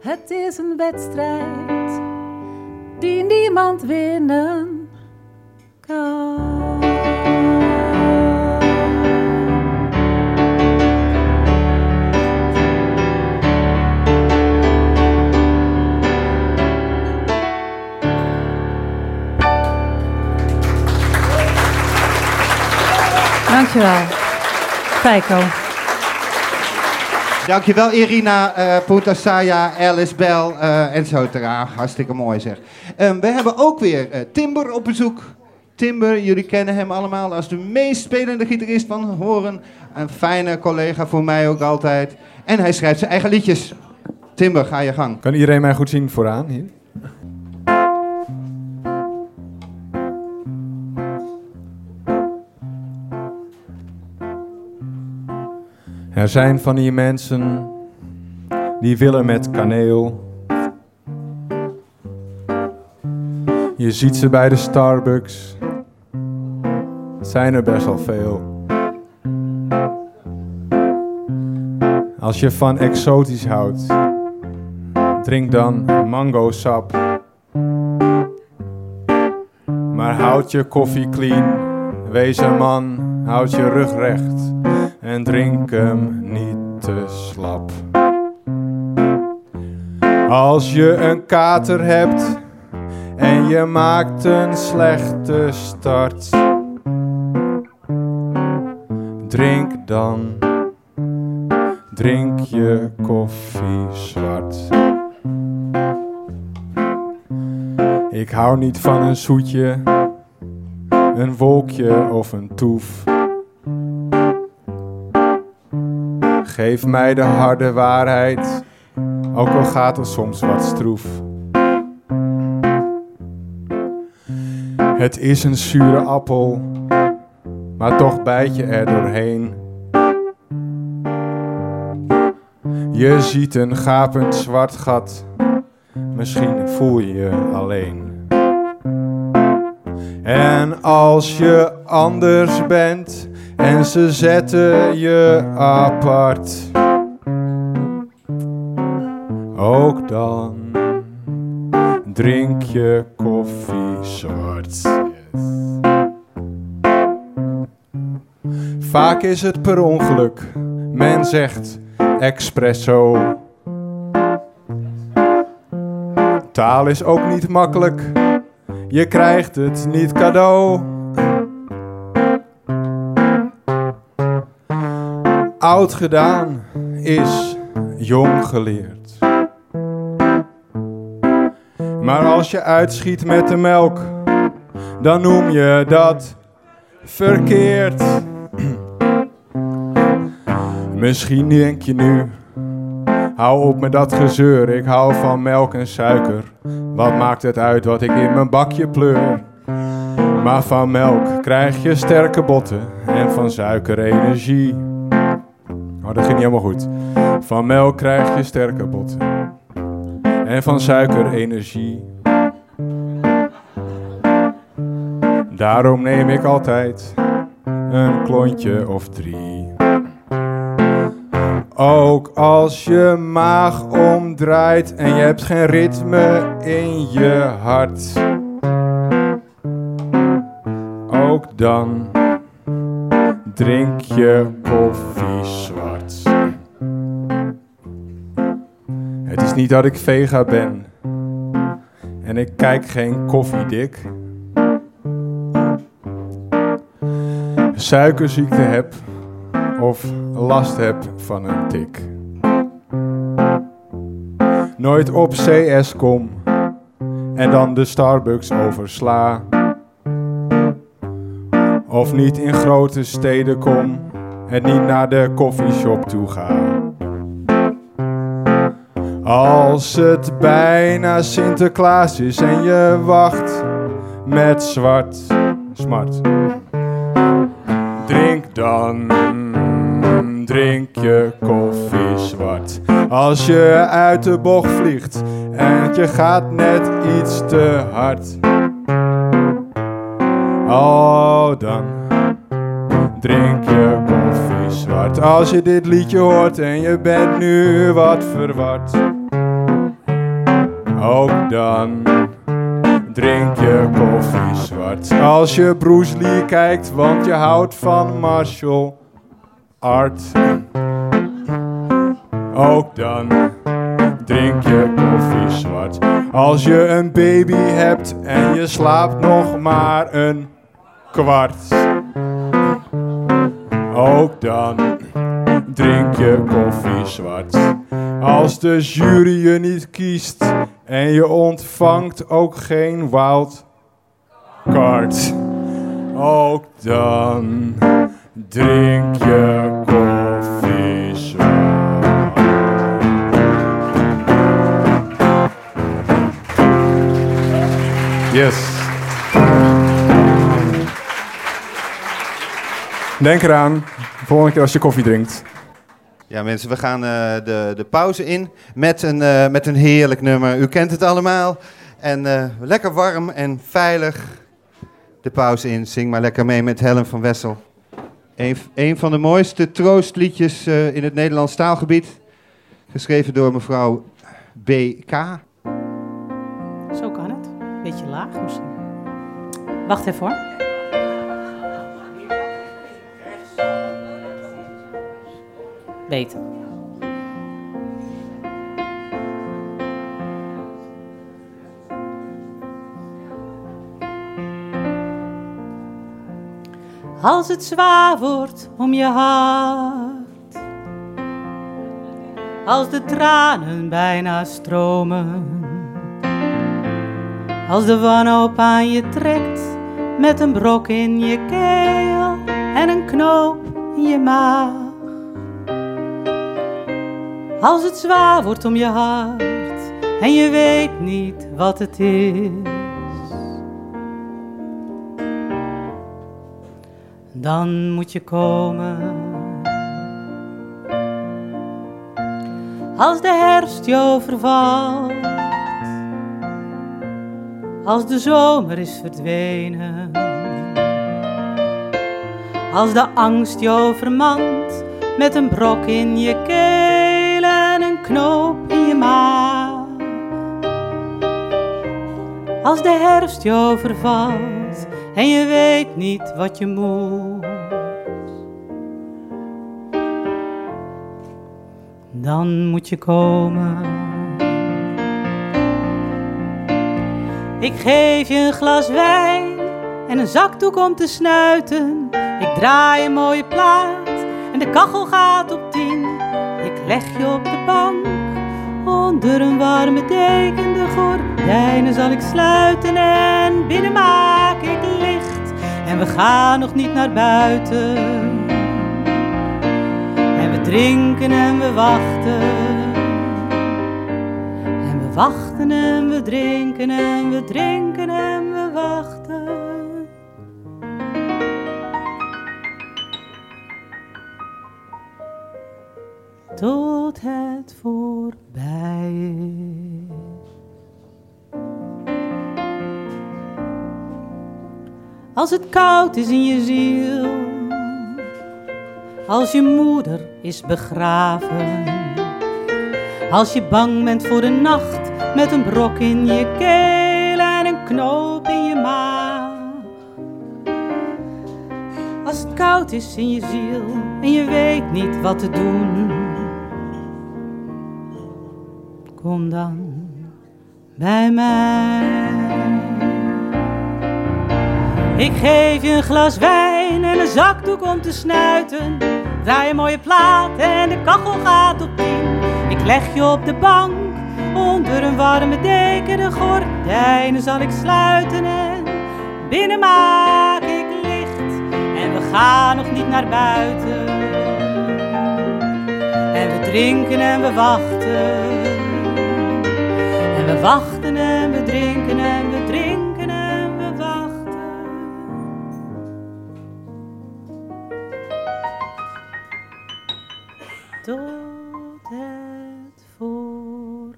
Het is een wedstrijd die niemand winnen kan. Dankjewel. Feiko. Dankjewel Irina, eh Potasaya, Alice Bell eh, en zo. Hartstikke mooi zeg. Ehm, we hebben ook weer eh, Timber op bezoek. Timber, jullie kennen hem allemaal als de meest spelende gitarist van Horen. Een fijne collega voor mij ook altijd. En hij schrijft zijn eigen liedjes. Timber, ga je gang. Kan iedereen mij goed zien vooraan hier? Er zijn van die mensen die willen met kaneel. Je ziet ze bij de Starbucks. Het zijn er best wel veel. Als je van exotisch houdt, drink dan mango sap. Maar houd je koffie clean, wees een man, houd je rug recht en drink hem niet te slap. Als je een kater hebt en je maakt een slechte start, drink dan, drink je koffie zwart. Ik hou niet van een zoetje, een wolkje of een toef. Geef mij de harde waarheid, ook al gaat het soms wat stroef. Het is een zure appel, maar toch bijt je er doorheen. Je ziet een gapend zwart gat, misschien voel je je alleen. En als je anders bent en ze zetten je apart, ook dan drink je koffie zwart. Vaak is het per ongeluk, men zegt espresso. Taal is ook niet makkelijk, je krijgt het niet cadeau. Oud gedaan is jong geleerd. Maar als je uitschiet met de melk, dan noem je dat verkeerd. (clears throat) Misschien denk je nu, hou op met dat gezeur, ik hou van melk en suiker. Wat maakt het uit wat ik in mijn bakje pleur? Maar van melk krijg je sterke botten en van suiker energie. Oh, dat ging niet helemaal goed. Van melk krijg je sterke botten en van suiker energie. Daarom neem ik altijd een klontje of drie. Ook als je maag omdraait en je hebt geen ritme in je hart. Ook dan drink je koffie niet dat ik vega ben en ik kijk geen koffiedik. Suikerziekte heb of last heb van een tik. Nooit op CS kom en dan de Starbucks oversla. Of niet in grote steden kom en niet naar de koffieshop toe ga. Als het bijna Sinterklaas is en je wacht met zwart smart. Drink dan, drink je koffie zwart. Als je uit de bocht vliegt en je gaat net iets te hard. Oh, dan drink je koffie zwart. Als je dit liedje hoort en je bent nu wat verward. Ook dan drink je koffie zwart. Als je Bruce Lee kijkt, want je houdt van martial art. Ook dan drink je koffie zwart. Als je een baby hebt en je slaapt nog maar een kwart. Ook dan drink je koffie zwart. Als de jury je niet kiest en je ontvangt ook geen wild card. Ook dan drink je koffie. Yes. Denk eraan, volgende keer als je koffie drinkt. Ja, mensen, we gaan eh, de, de pauze in met een, eh, met een heerlijk nummer. U kent het allemaal. En eh, lekker warm en veilig de pauze in. Zing maar lekker mee met Helen van Wessel. Een, van de mooiste troostliedjes in het Nederlands taalgebied. Geschreven door mevrouw BK. Zo kan het. Beetje laag misschien. Wacht even hoor. Als het zwaar wordt om je hart, als de tranen bijna stromen, als de wanhoop aan je trekt met een brok in je keel en een knoop in je maag. Als het zwaar wordt om je hart en je weet niet wat het is. Dan moet je komen. Als de herfst je overvalt als de zomer is verdwenen. Als de angst je overmand met een brok in je keel knoop in je maag. Als de herfst je overvalt en je weet niet wat je moet. Dan moet je komen. Ik geef je een glas wijn en een zakdoek om te snuiten. Ik draai een mooie plaat en de kachel gaat op tien. Leg je op de bank onder een warme deken. De gordijnen zal ik sluiten en binnen maak ik licht. En we gaan nog niet naar buiten. En we drinken en we wachten. We wachten en we drinken en we drinken en we wachten. Tot het voorbij is. Als het koud is in je ziel, als je moeder is begraven als je bang bent voor de nacht met een brok in je keel en een knoop in je maag. Als het koud is in je ziel en je weet niet wat te doen. Kom dan bij mij. Ik geef je een glas wijn en een zakdoek om te snuiten. Draai een mooie plaat en de kachel gaat op tien. Ik leg je op de bank onder een warme deken. De gordijnen zal ik sluiten en binnen maak ik licht. En we gaan nog niet naar buiten. En we drinken en we wachten. We wachten en we drinken en we drinken en we wachten. Tot het voorbij.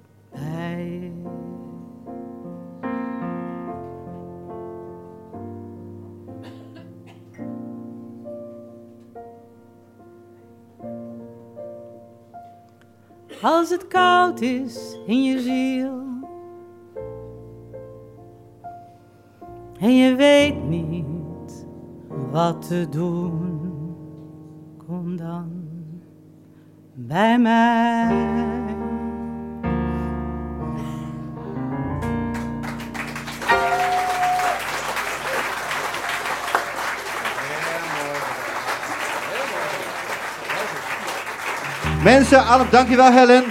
Als het koud is in je ziel en je weet niet wat te doen, kom dan bij mij. Mensen, alle- dankjewel Helen.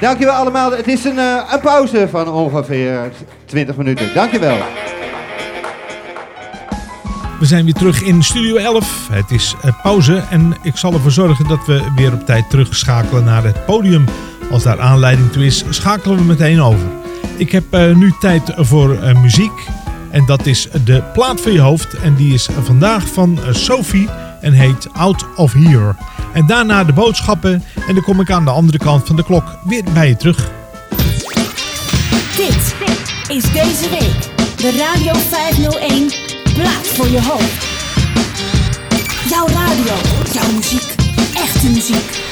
Dankjewel allemaal. Het is een, eh, een pauze van ongeveer 20 minuten. Dankjewel. We zijn weer terug in Studio 11. Het is eh, pauze en ik zal ervoor zorgen dat we weer op tijd terugschakelen naar het podium. Als daar aanleiding toe is, schakelen we meteen over. Ik heb eh, nu tijd voor eh, muziek. En dat is de plaat voor je hoofd. En die is vandaag van Sophie en heet Out of Here. En daarna de boodschappen. En dan kom ik aan de andere kant van de klok weer bij je terug. Dit is deze week de Radio 501 Plaat voor je hoofd. Jouw radio, jouw muziek, echte muziek.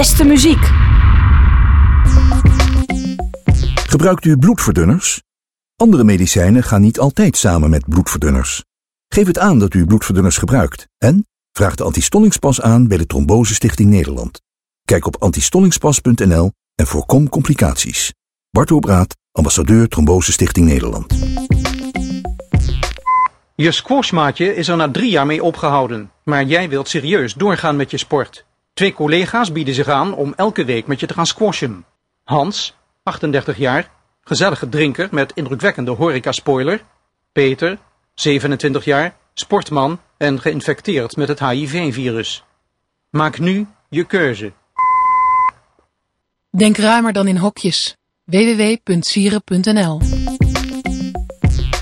Beste muziek. Gebruikt u bloedverdunners? Andere medicijnen gaan niet altijd samen met bloedverdunners. Geef het aan dat u bloedverdunners gebruikt en vraag de antistollingspas aan bij de Trombose Stichting Nederland. Kijk op antistollingspas.nl en voorkom complicaties. Bart Obraat, ambassadeur Trombose Stichting Nederland. Je squashmaatje is er na drie jaar mee opgehouden, maar jij wilt serieus doorgaan met je sport. Twee collega's bieden zich aan om elke week met je te gaan squashen. Hans, 38 jaar, gezellige drinker met indrukwekkende horecaspoiler. Peter, 27 jaar, sportman en geïnfecteerd met het HIV-virus. Maak nu je keuze. Denk ruimer dan in hokjes. www.sieren.nl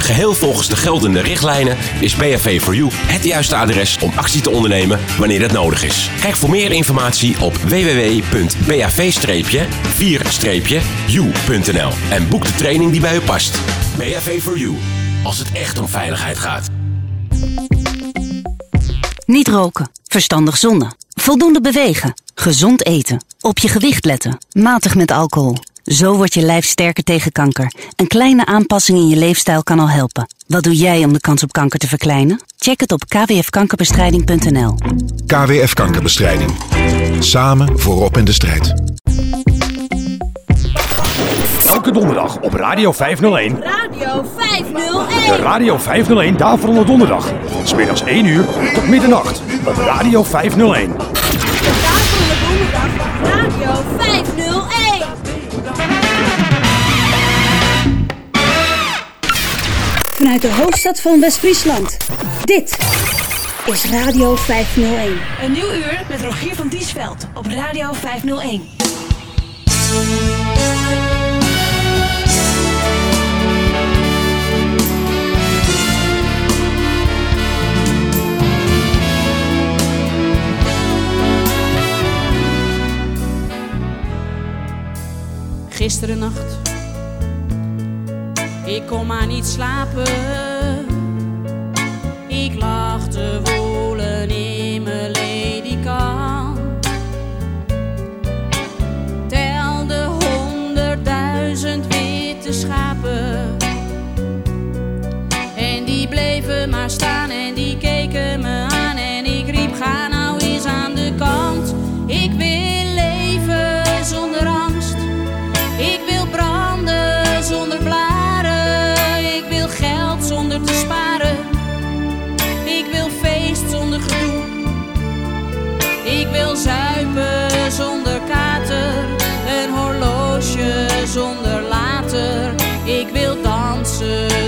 Geheel volgens de geldende richtlijnen is BHV for You het juiste adres om actie te ondernemen wanneer het nodig is. Kijk voor meer informatie op www.bav-4-u.nl en boek de training die bij u past. BHV for You, als het echt om veiligheid gaat. Niet roken, verstandig zonnen, voldoende bewegen, gezond eten, op je gewicht letten, matig met alcohol. Zo wordt je lijf sterker tegen kanker. Een kleine aanpassing in je leefstijl kan al helpen. Wat doe jij om de kans op kanker te verkleinen? Check het op kwfkankerbestrijding.nl. KWF Kankerbestrijding. Samen voorop in de strijd. Elke donderdag op Radio 501. Radio 501. De Radio 501 Daverende Donderdag. Van middags 1 uur tot middernacht op Radio 501. Vanuit de hoofdstad van West-Friesland. Dit is Radio 501. Een nieuw uur met Rogier van Diesveld op Radio 501. Gisteren nacht, ik kon maar niet slapen.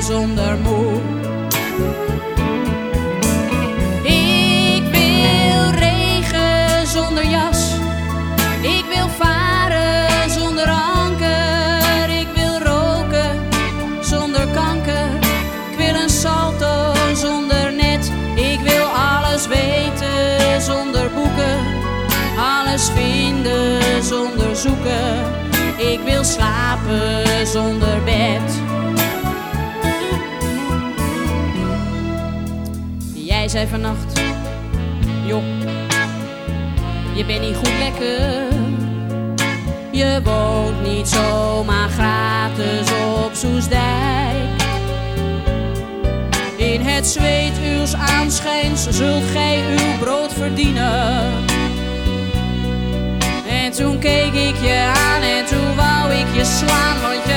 Zonder moe. Ik wil regen zonder jas. Ik wil varen zonder anker. Ik wil roken zonder kanker. Ik wil een salto zonder net. Ik wil alles weten zonder boeken. Alles vinden zonder zoeken. Ik wil slapen zonder bed. Zei vannacht, joh, je bent niet goed lekker. Je woont niet zomaar gratis op Soesdijk. In het zweet uws aanschijns zult gij uw brood verdienen. En toen keek ik je aan en toen wou ik je slaan, want je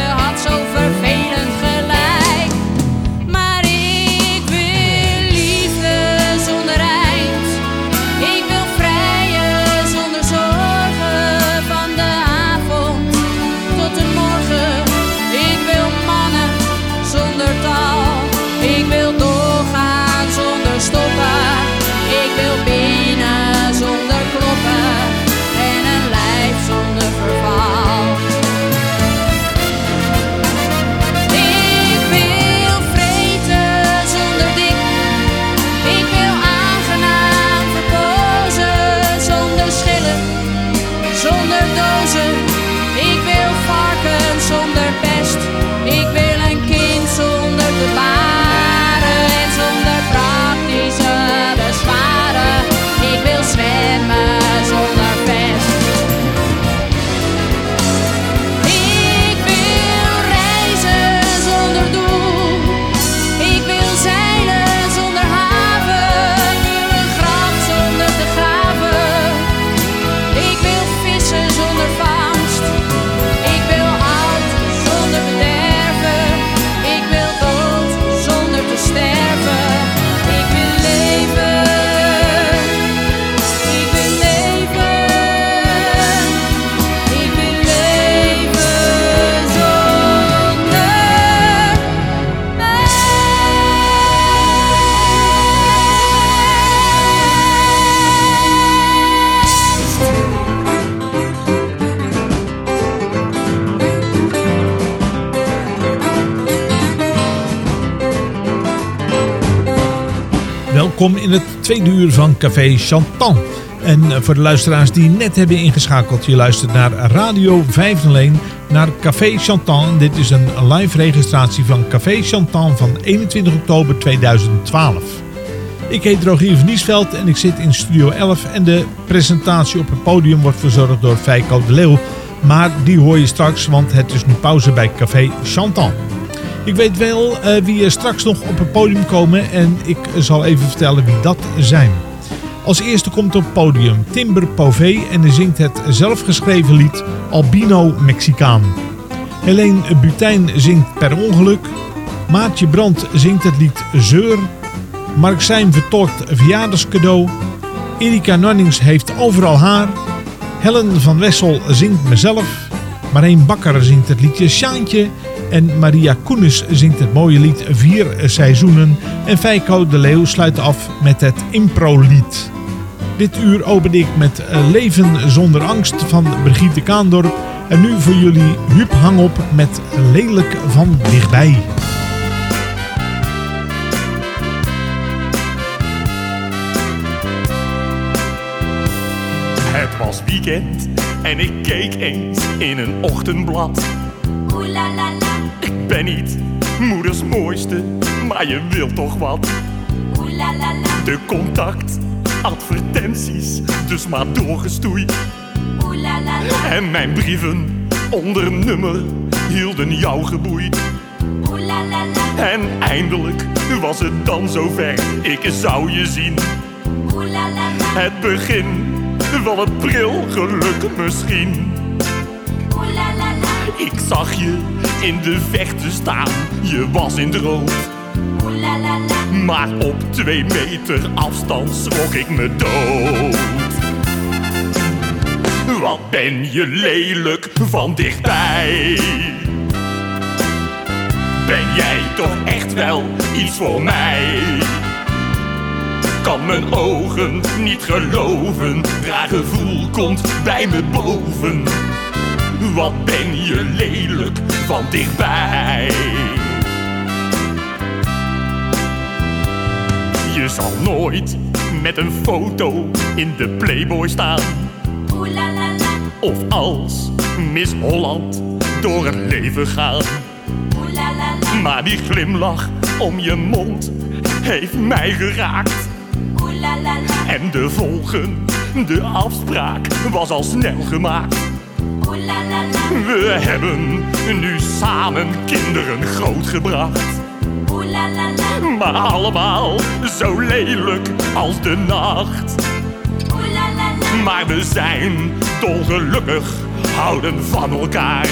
tweede uur van Café Chantan. En eh, voor de luisteraars die net hebben ingeschakeld, je luistert naar Radio 501, naar Café Chantan. Dit is een live registratie van Café Chantan van 21 oktober 2012. Ik heet Rogier van Niesveld en ik zit in Studio 11 en de presentatie op het podium wordt verzorgd door Feiko de Leeuw. Maar die hoor je straks, want het is nu pauze bij Café Chantan. Ik weet wel eh, wie er straks nog op het podium komen en ik zal even vertellen wie dat zijn. Als eerste komt op het podium Timber Pové en hij zingt het zelfgeschreven lied Albino Mexicaan. Helene Butijn zingt Per Ongeluk. Maartje Brandt zingt het lied Zeur. Mark Seijn vertolkt Verjaardagscadeau. Erika Nonnings heeft Overal Haar. Helen van Wessel zingt Mezelf. Marijn Bakker zingt het liedje Sjaantje. En Maria Koenis zingt het mooie lied Vier Seizoenen. En Feiko de Leeuw sluit af met het Impro-lied. Dit uur open ik met eh, Leven zonder angst van Brigitte Kaandorp. En nu voor jullie Huub Hangop met Lelijk van dichtbij. Het was weekend en ik keek eens in een ochtendblad. Oeh la la la, Ik ben niet moeders mooiste, maar je wilt toch wat. De contact, advertenties, dus maar doorgestoeid. En mijn brieven onder nummer hielden jou geboeid. En eindelijk was het dan zover, ik zou je zien. Het begin van het pril geluk misschien. Ik zag je in de vechten staan, je was in la, Maar op twee meter afstand schrok ik me dood. Wat ben je lelijk van dichtbij? Ben jij toch echt wel iets voor mij? Kan mijn ogen niet geloven, raar gevoel komt bij me boven. Wat ben je lelijk van dichtbij? Je zal nooit met een foto in de Playboy staan. oeh la la la, Of als Miss Holland door het leven gaan. Maar die glimlach om je mond heeft mij geraakt. En de volgende afspraak was al snel gemaakt. We hebben nu samen kinderen grootgebracht. Maar allemaal zo lelijk als de nacht. Maar we zijn dolgelukkig, houden van elkaar.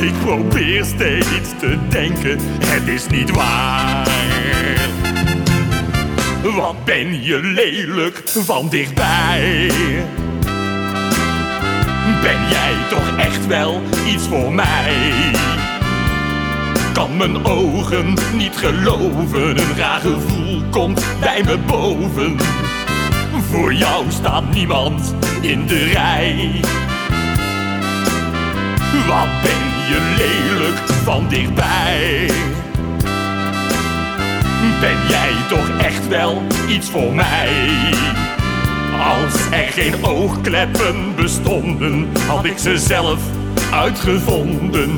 Ik probeer steeds te denken, het is niet waar. Wat ben je lelijk van dichtbij? Ben jij toch echt wel iets voor mij? Kan mijn ogen niet geloven, een raar gevoel komt bij me boven. Voor jou staat niemand in de rij. Wat ben je lelijk van dichtbij? Ben jij toch echt wel iets voor mij? Als er geen oogkleppen bestonden, had ik ze zelf uitgevonden.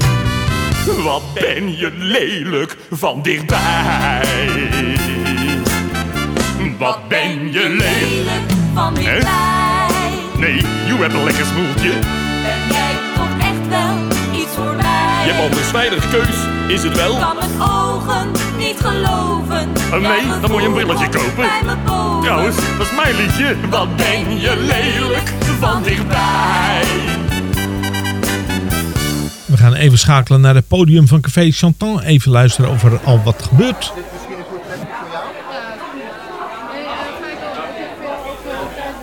Wat ben je lelijk van dichtbij? Wat ben je lelijk van dichtbij. Nee, je hebt een lekker smoeltje. Ben jij toch echt wel iets voor mij? Je hebt al een weinig keus, is het wel? Kan mijn ogen niet geloven. Oh nee, dan moet je een brilletje kopen. Trouwens, dat is mijn liedje. Wat ben je lelijk van dichtbij? We gaan even schakelen naar het podium van Café Chantan. Even luisteren of er al wat gebeurt.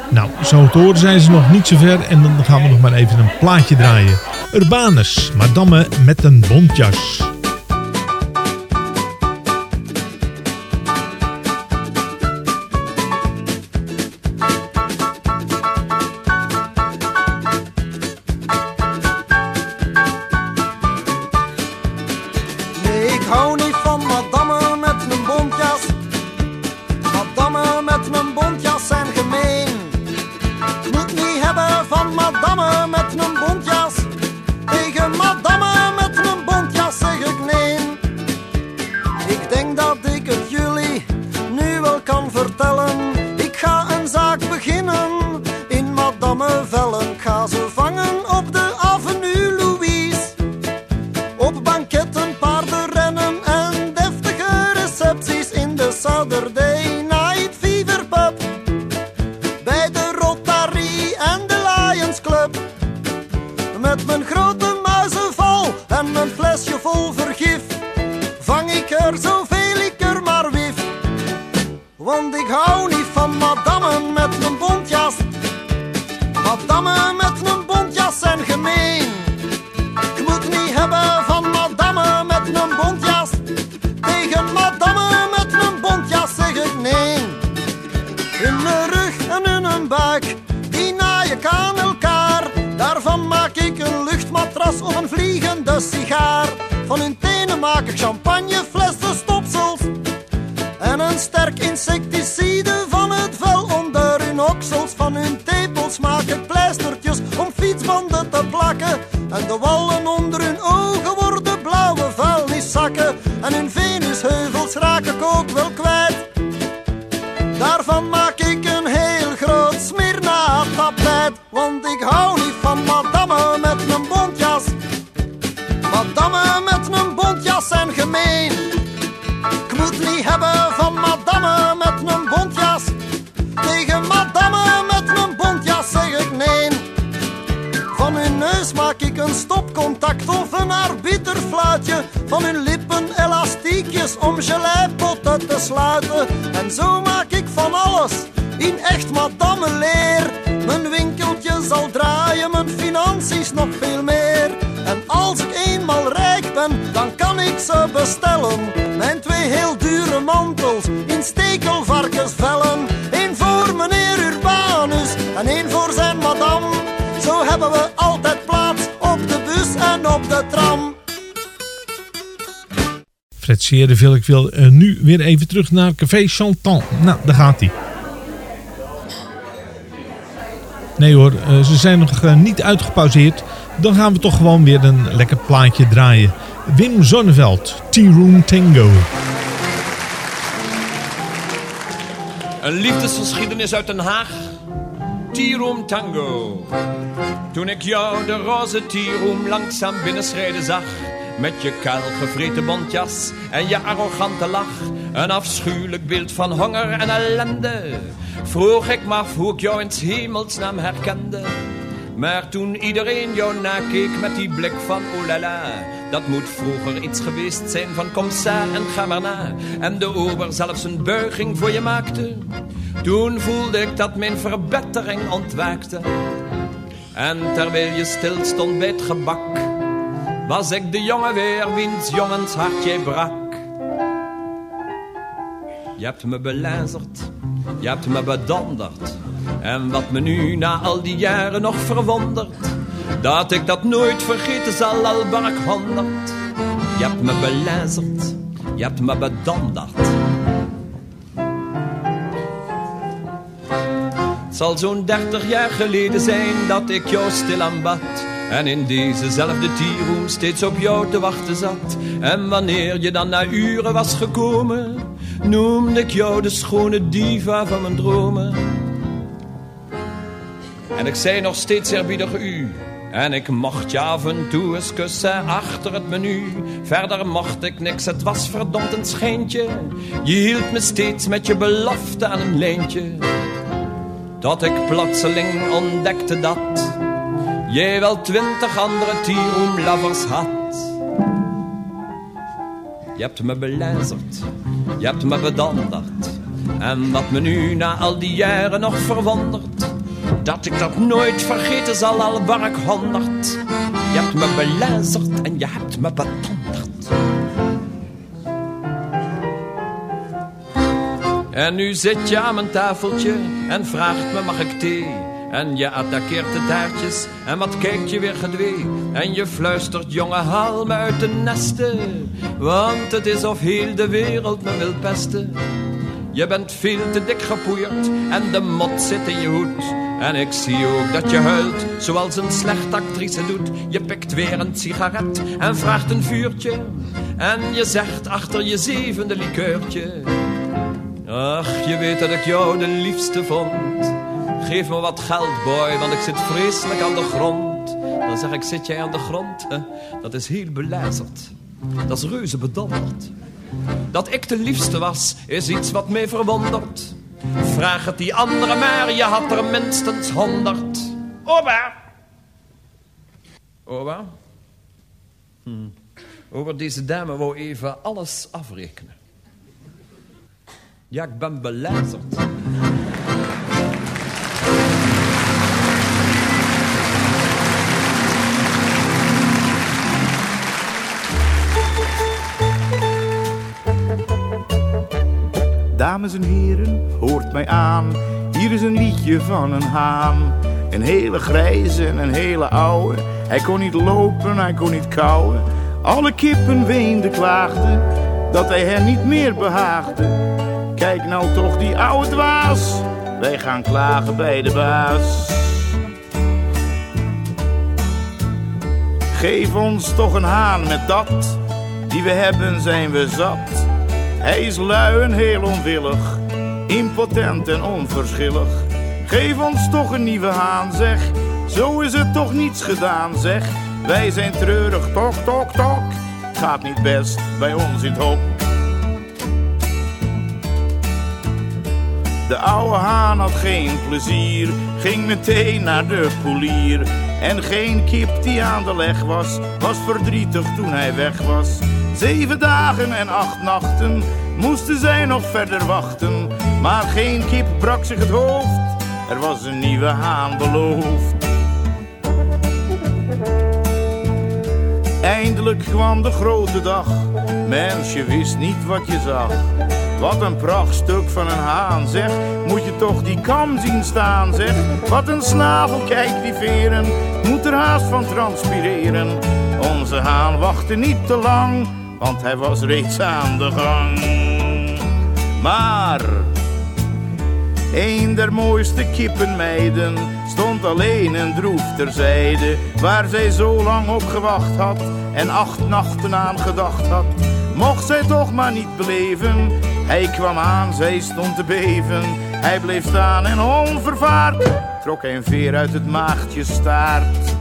Nou, zo te horen zijn ze nog niet zo ver. En dan gaan we nog maar even een plaatje draaien. Urbanus, madame met een bontjas. Aan elkaar. Daarvan maak ik een luchtmatras of een vliegende sigaar. Van hun tenen maak ik champagneflessen, stopsels. En een sterk insecticide van het vel onder hun oksels. Van hun tepels maak ik pleistertjes om fietsbanden te plakken. En de wallen onder hun ogen worden blauwe vuilniszakken. En hun venusheuvels raak ik ook wel Van hun lippen elastiekjes om geleipotten te sluiten. En zo maak ik van alles in echt madame leer. Mijn winkeltje zal draaien, mijn financiën nog veel meer. En als ik eenmaal rijk ben, dan kan ik ze bestellen. Fred Seerdeville, ik wil eh, nu weer even terug naar Café Chantant. Nou, daar gaat hij. Nee hoor, eh, ze zijn nog eh, niet uitgepauzeerd. Dan gaan we toch gewoon weer een lekker plaatje draaien. Wim Zonneveld, Tea Room Tango. Een liefdesgeschiedenis uit Den Haag. Tea Room Tango. Toen ik jou de roze tea room langzaam binnenschrijden zag. Met je kaal gevreten bontjas en je arrogante lach. Een afschuwelijk beeld van honger en ellende. Vroeg ik me af hoe ik jou in hemelsnaam herkende. Maar toen iedereen jou nakeek met die blik van oh la la, dat moet vroeger iets geweest zijn van kom sa en ga maar na. En de ober zelfs een buiging voor je maakte. Toen voelde ik dat mijn verbetering ontwaakte. En terwijl je stil stond bij het gebak, was ik de jongen weer wiens jongens hart jij brak. Je hebt me belazerd, je hebt me bedonderd. En wat me nu na al die jaren nog verwondert, dat ik dat nooit vergeten zal, al ben ik honderd. Je hebt me belazerd, je hebt me bedonderd. Het zal zo'n dertig jaar geleden zijn dat ik jou stil aanbad. En in dezezelfde tearoom steeds op jou te wachten zat. En wanneer je dan na uren was gekomen, noemde ik jou de schone diva van mijn dromen. En ik zei nog steeds eerbiedig u. En ik mocht je af en toe eens kussen achter het menu. Verder mocht ik niks, het was verdomd een schijntje. Je hield me steeds met je belofte aan een lijntje. Tot ik plotseling ontdekte dat jij wel twintig andere tieroomlovers had. Je hebt me belazerd, je hebt me bedonderd. En wat me nu na al die jaren nog verwondert, dat ik dat nooit vergeten zal, al ben ik honderd. Je hebt me belazerd en je hebt me bedonderd. En nu zit je aan mijn tafeltje en vraagt me mag ik thee? En je attaqueert de taartjes en wat kijkt je weer gedwee? En je fluistert jongen haal uit de nesten. Want het is of heel de wereld me wil pesten. Je bent veel te dik gepoeierd en de mot zit in je hoed. En ik zie ook dat je huilt, zoals een slechte actrice doet. Je pikt weer een sigaret en vraagt een vuurtje. En je zegt achter je zevende likeurtje. Ach, je weet dat ik jou de liefste vond. Geef me wat geld, boy, want ik zit vreselijk aan de grond. Dan zeg ik, zit jij aan de grond? Dat is heel belazerd. Dat is reuze bedonderd. Dat ik de liefste was, is iets wat mij verwondert. Vraag het die andere maar, je had er minstens honderd. Oba! Oba? Hm. over deze dame wou even alles afrekenen. Ja, ik ben belazerd. Dames en heren, hoort mij aan. Hier is een liedje van een haan. Een hele grijze en een hele oude. Hij kon niet lopen, hij kon niet kauwen. Alle kippen weenden, klaagden dat hij hen niet meer behaagde. Kijk nou toch die oude dwaas. Wij gaan klagen bij de baas. Geef ons toch een haan met dat. Die we hebben zijn we zat. Hij is lui en heel onwillig, impotent en onverschillig. Geef ons toch een nieuwe haan, zeg. Zo is het toch niets gedaan, zeg. Wij zijn treurig, tok, tok, tok. Gaat niet best bij ons in het hok. De oude haan had geen plezier, ging meteen naar de polier. En geen kip die aan de leg was, was verdrietig toen hij weg was. Zeven dagen en acht nachten moesten zij nog verder wachten. Maar geen kip brak zich het hoofd, er was een nieuwe haan beloofd. Eindelijk kwam de grote dag, mens je wist niet wat je zag. Wat een prachtstuk van een haan, zeg. Moet je toch die kam zien staan, zeg. Wat een snavel, kijk die veren. Moet er haast van transpireren. Onze haan wachtte niet te lang, want hij was reeds aan de gang. Maar een der mooiste kippenmeiden stond alleen en droef terzijde, waar zij zo lang op gewacht had en acht nachten aan gedacht had. Mocht zij toch maar niet beleven, hij kwam aan, zij stond te beven. Hij bleef staan en onvervaard trok een veer uit het maagdje staart.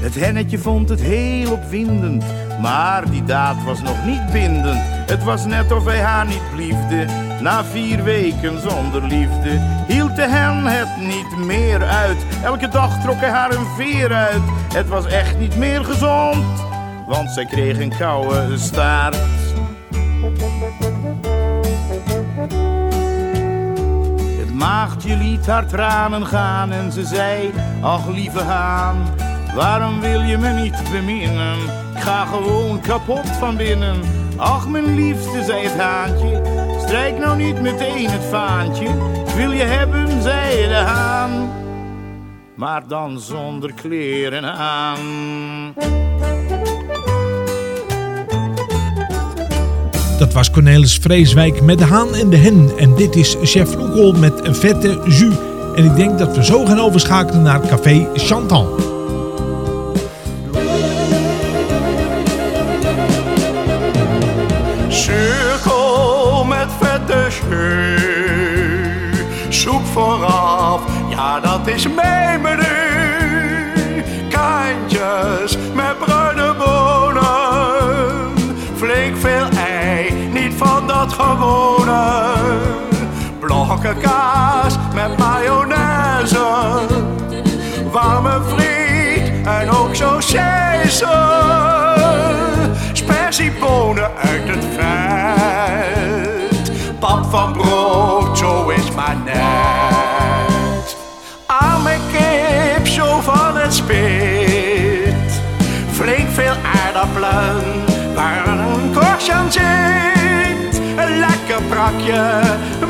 Het hennetje vond het heel opwindend, maar die daad was nog niet bindend. Het was net of hij haar niet liefde. Na vier weken zonder liefde hield de hen het niet meer uit. Elke dag trok hij haar een veer uit. Het was echt niet meer gezond, want zij kreeg een koude staart. Het maagdje liet haar tranen gaan en ze zei: Ach lieve haan, waarom wil je me niet beminnen? Ik ga gewoon kapot van binnen. Ach mijn liefste, zei het haantje, strijk nou niet meteen het vaantje. Ik wil je hebben, zei de haan, maar dan zonder kleren aan. Dat was Cornelis Vreeswijk met de haan en de hen. En dit is Chef Loekel met vette jus. En ik denk dat we zo gaan overschakelen naar Café Chantal. Met vette jus. Soep vooraf, ja dat is mijn menu. Spersiebonen uit het vet. Pap van brood, zo is maar net. Arme kip, zo van het spit. Flink veel aardappelen, waar een korstje aan zit. Een lekker brakje,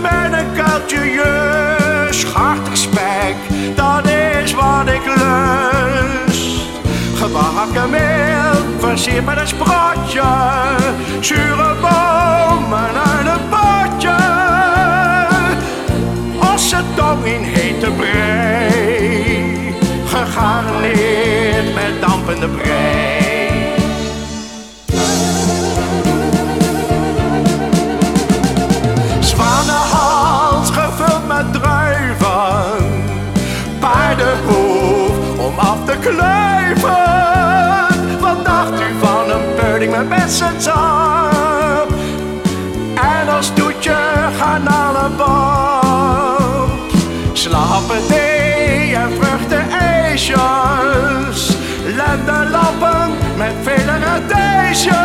met een kuiltje jus. Hartig spek, dat is wat ik lust. Gebakken meel, versierd een sprotje. Zure bomen uit een potje. Ossetong in hete brei. Gegarneerd met dampende brei. Pudding met? En als toetje garnalenbap. Slappe thee en vruchtenijsjes. de lampen met vele radijsjes.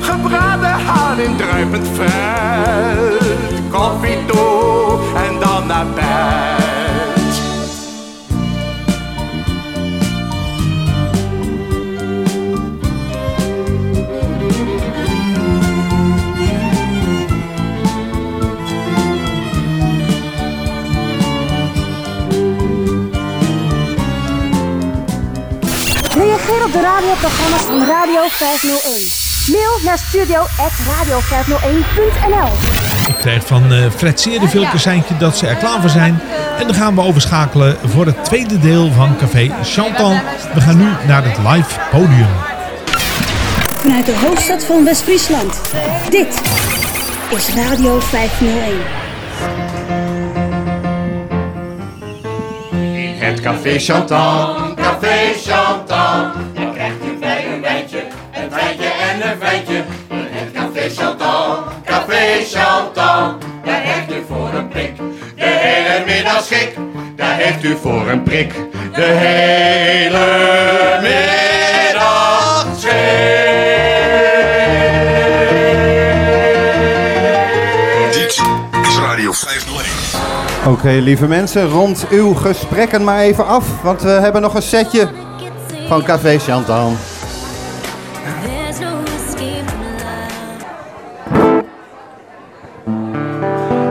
Gebraden haan in druipend vet. Koffie toe en dan naar bed. Radioprogramma's van Radio 501. Mail naar studio.radio501.nl Ik krijg van eh, Fred Seerdevilke een seintje dat ze er klaar voor zijn. En dan gaan we overschakelen voor het tweede deel van Café Chantal. We gaan nu naar het live podium. Vanuit de hoofdstad van West-Friesland. Dit is Radio 501. Het Café Chantal, Café Chantal. En een wijntje. In het Café Chantal, Café Chantal. Daar heeft u voor een prik de hele middag schik. Daar heeft u voor een prik de hele middag Dit is Radio 501. Oké, lieve mensen, rond uw gesprekken maar even af, want we hebben nog een setje van Café Chantal.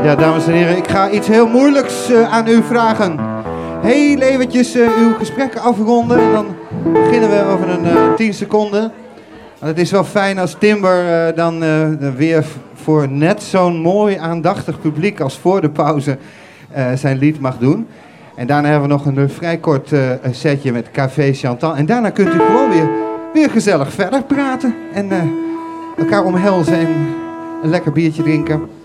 Ja, dames en heren, ik ga iets heel moeilijks eh, aan u vragen. Heel eventjes eh, uw gesprek afronden en dan beginnen we over een eh 10 seconden. Het is wel fijn als Timber dan weer voor net zo'n mooi aandachtig publiek als voor de pauze zijn lied mag doen. En daarna hebben we nog een vrij kort setje met Café Chantal. En daarna kunt u gewoon weer, weer gezellig verder praten en elkaar omhelzen en een lekker biertje drinken.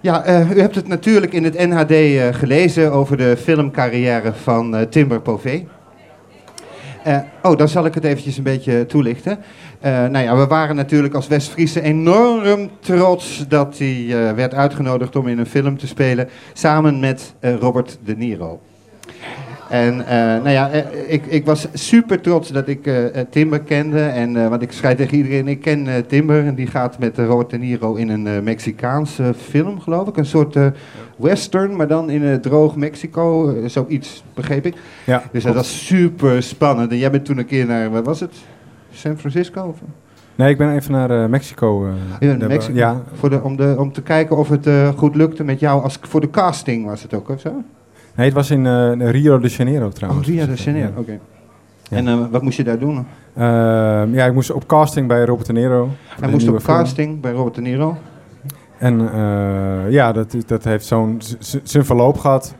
Ja, eh, u hebt het natuurlijk in het NHD eh, gelezen over de filmcarrière van eh, Timber Pové. Eh, oh, dan zal ik het eventjes een beetje toelichten. Nou ja, we waren natuurlijk als West-Friese enorm trots dat hij werd uitgenodigd om in een film te spelen. Samen met Robert De Niro. En eh, nou ja, eh, ik, ik was super trots dat ik eh, Timber kende. En, eh, want ik schrijf tegen iedereen, ik ken Timber. En die gaat met Robert De Niro in een Mexicaanse film, geloof ik. Een soort western, maar dan in eh, droog Mexico. zoiets, begreep ik. Ja, dus dat was super spannend. En jij bent toen een keer naar, wat was het? San Francisco? Of? Nee, ik ben even naar Mexico. eh, Ja, Mexico. Voor de, om, de, om te kijken of het goed lukte met jou. Als, voor de casting was het ook, of zo? Nee, het was in eh, Rio de Janeiro Oh, trouwens. Rio de Janeiro, Ja. oké. En eh, wat moest je daar doen? Ehm, ja, ik moest op casting bij Robert De Niro. Hij moest op film. casting bij Robert De Niro. En eh, ja, dat, dat heeft zo'n zijn verloop gehad.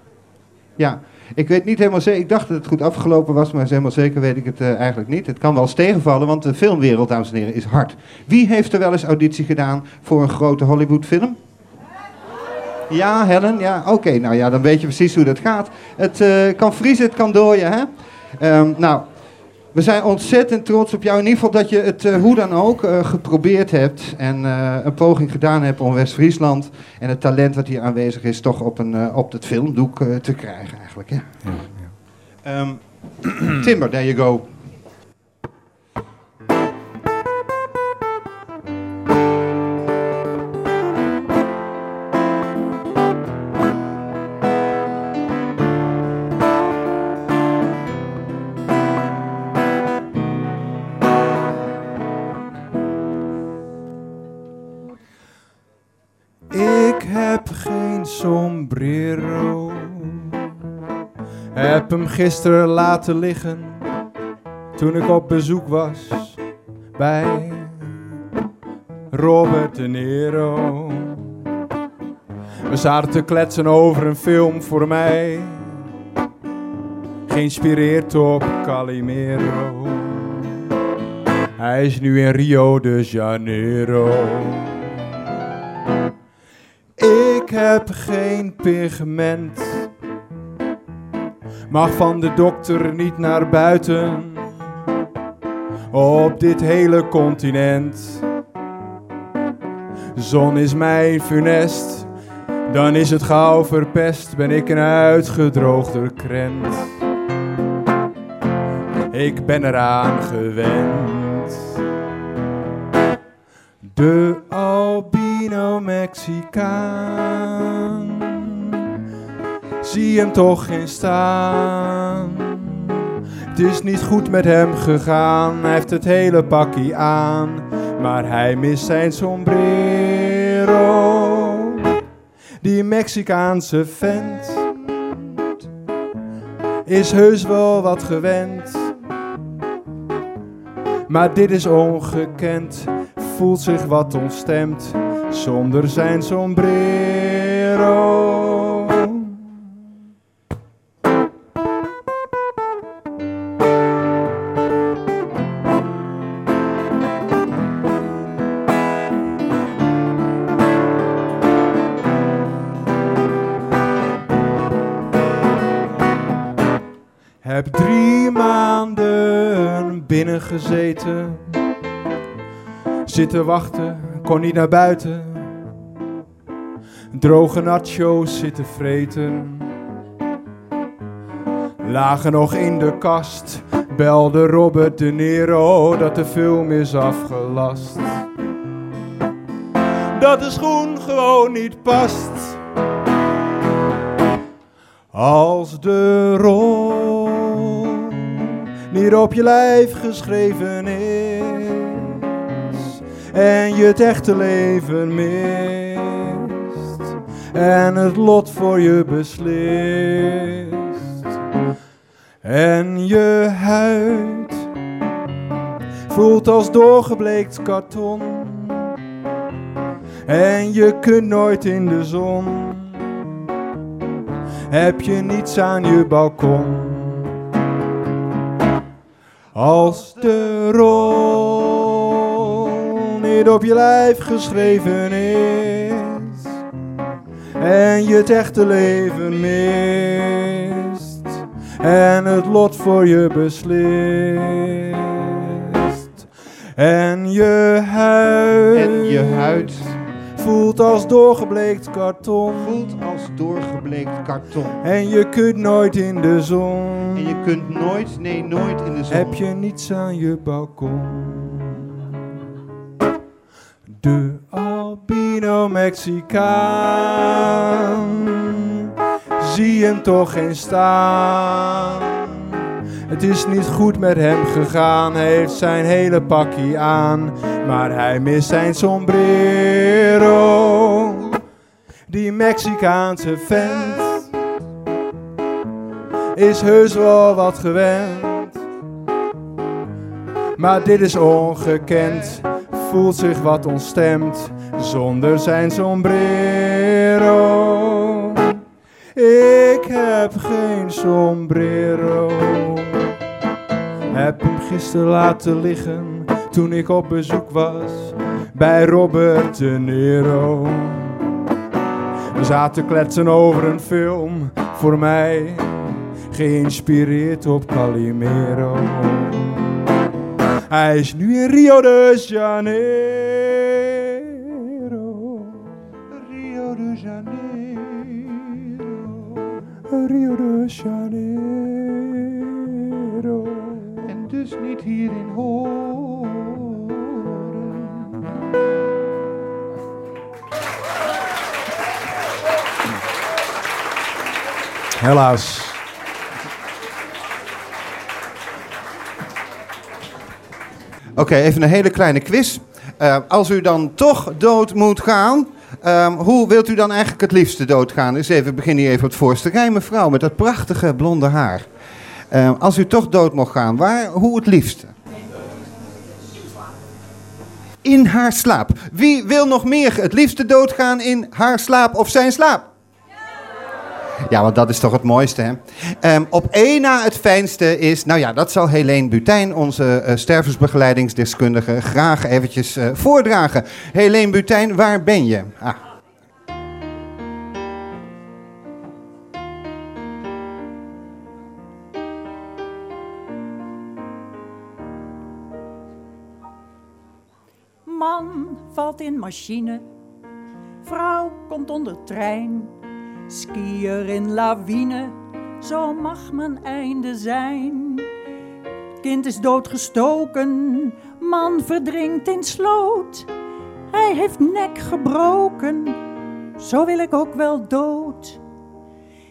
Ja, ik weet niet helemaal zeker. Ik dacht dat het goed afgelopen was, maar helemaal zeker weet ik het eh, eigenlijk niet. Het kan wel eens tegenvallen, want de filmwereld, dames en heren, is hard. Wie heeft er wel eens auditie gedaan voor een grote Hollywood-film? Ja, Helen? Ja, oké. nou ja, dan weet je precies hoe dat gaat. Het eh, kan vriezen, het kan dooien, hè? Ehm, nou, we zijn ontzettend trots op jou. In ieder geval dat je het eh, hoe dan ook eh, geprobeerd hebt. En een poging gedaan hebt om West-Friesland en het talent wat hier aanwezig is... toch op, een, op het filmdoek te krijgen eigenlijk. Ja. Ehm, (clears throat) Timber, there you go. Heb hem gisteren laten liggen. Toen ik op bezoek was bij Robert De Niro. We zaten te kletsen over een film voor mij. Geïnspireerd op Calimero. Hij is nu in Rio de Janeiro. Ik heb geen pigment. Mag van de dokter niet naar buiten. Op dit hele continent. Zon is mijn funest. Dan is het gauw verpest. Ben ik een uitgedroogde krent. ik ben eraan gewend. De albino Mexicaan, zie hem toch geen staan. Het is niet goed met hem gegaan, hij heeft het hele pakkie aan, maar hij mist zijn sombrero. Die Mexicaanse vent is heus wel wat gewend. Maar dit is ongekend, voelt zich wat ontstemd zonder zijn sombrero. Gezeten. Zitten wachten, kon niet naar buiten. Droge nachos zitten vreten. Lagen nog in de kast. Belde Robert De Niro dat de film is afgelast. Dat de schoen gewoon niet past. Als de rol niet op je lijf geschreven is. En je het echte leven mist. En het lot voor je beslist. En je huid voelt als doorgebleekt karton. En je kunt nooit in de zon. Heb je niets aan je balkon. Als de rol niet op je lijf geschreven is en je het echte leven mist en het lot voor je beslist. En je huid, En je huid voelt als doorgebleekt karton. voelt als doorgebleekt karton. En je kunt nooit in de zon. En je kunt nooit, nee nooit in de zon. Heb je niets aan je balkon. De albino Mexicaan. Zie hem toch geen staan. Het is niet goed met hem gegaan, heeft zijn hele pakkie aan. Maar hij mist zijn sombrero. Die Mexicaanse vent is heus wel wat gewend. Maar dit is ongekend, voelt zich wat ontstemd zonder zijn sombrero. Ik heb geen sombrero. Heb hem gisteren laten liggen toen ik op bezoek was bij Robert De Niro. We zaten kletsen over een film, voor mij geïnspireerd op Calimero. Hij is nu in Rio de Janeiro. Rio de Janeiro. Rio de Janeiro. Niet hierin horen. Helaas. Oké, even een hele kleine quiz. Eh, als u dan toch dood moet gaan, ehm, hoe wilt u dan eigenlijk het liefste doodgaan? Dus even, we beginnen hier even het voorste rij, mevrouw met dat prachtige blonde haar. Ehm, als u toch dood mocht gaan, waar, hoe het liefste? In haar slaap. Wie wil nog meer het liefste doodgaan in haar slaap of zijn slaap? Ja, want dat is toch het mooiste, hè? Ehm, op één na het fijnste is... Nou ja, dat zal Helene Butijn, onze eh, stervensbegeleidingsdeskundige... graag eventjes eh, voordragen. Helene Butijn, waar ben je? Ah. Valt in machine, vrouw komt onder trein, skier in lawine, zo mag mijn einde zijn. kind is doodgestoken, man verdrinkt in sloot. Hij heeft nek gebroken, zo wil ik ook wel dood.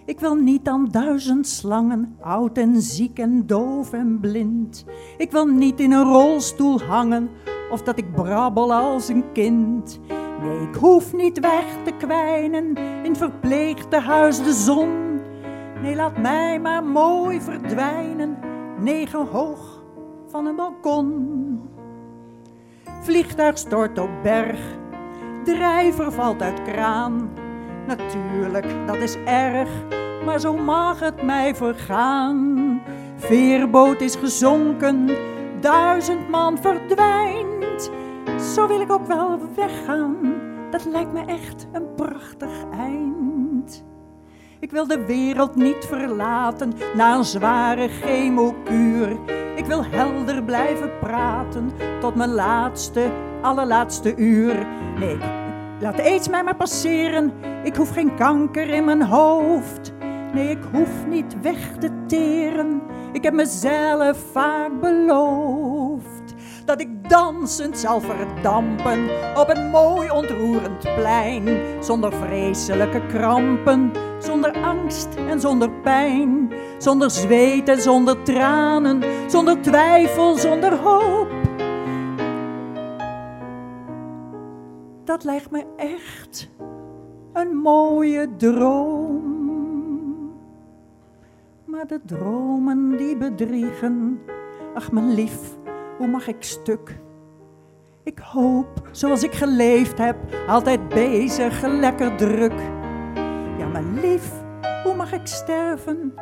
Ik wil niet aan duizend slangen, oud en ziek en doof en blind. Ik wil niet in een rolstoel hangen, of dat ik brabbel als een kind. Nee, ik hoef niet weg te kwijnen in verpleegtehuis de zon. Nee, laat mij maar mooi verdwijnen, negen hoog van een balkon. Vliegtuig stort op berg, drijver valt uit kraan. Natuurlijk, dat is erg, maar zo mag het mij vergaan. Veerboot is gezonken, duizend man verdwijnt. Zo wil ik ook wel weggaan, dat lijkt me echt een prachtig eind. Ik wil de wereld niet verlaten na een zware chemokuur. Ik wil helder blijven praten tot mijn laatste, allerlaatste uur. Nee, laat aids mij maar passeren. Ik hoef geen kanker in mijn hoofd. Nee, ik hoef niet weg te teren. Ik heb mezelf vaak beloofd dat ik dansend zal verdampen op een mooi ontroerend plein. Zonder vreselijke krampen, zonder angst en zonder pijn. Zonder zweet en zonder tranen, zonder twijfel, zonder hoop. Dat lijkt me echt een mooie droom. De dromen die bedriegen, ach mijn lief, hoe mag ik stuk? Ik hoop, zoals ik geleefd heb, altijd bezig, lekker druk. Ja, mijn lief, hoe mag ik sterven?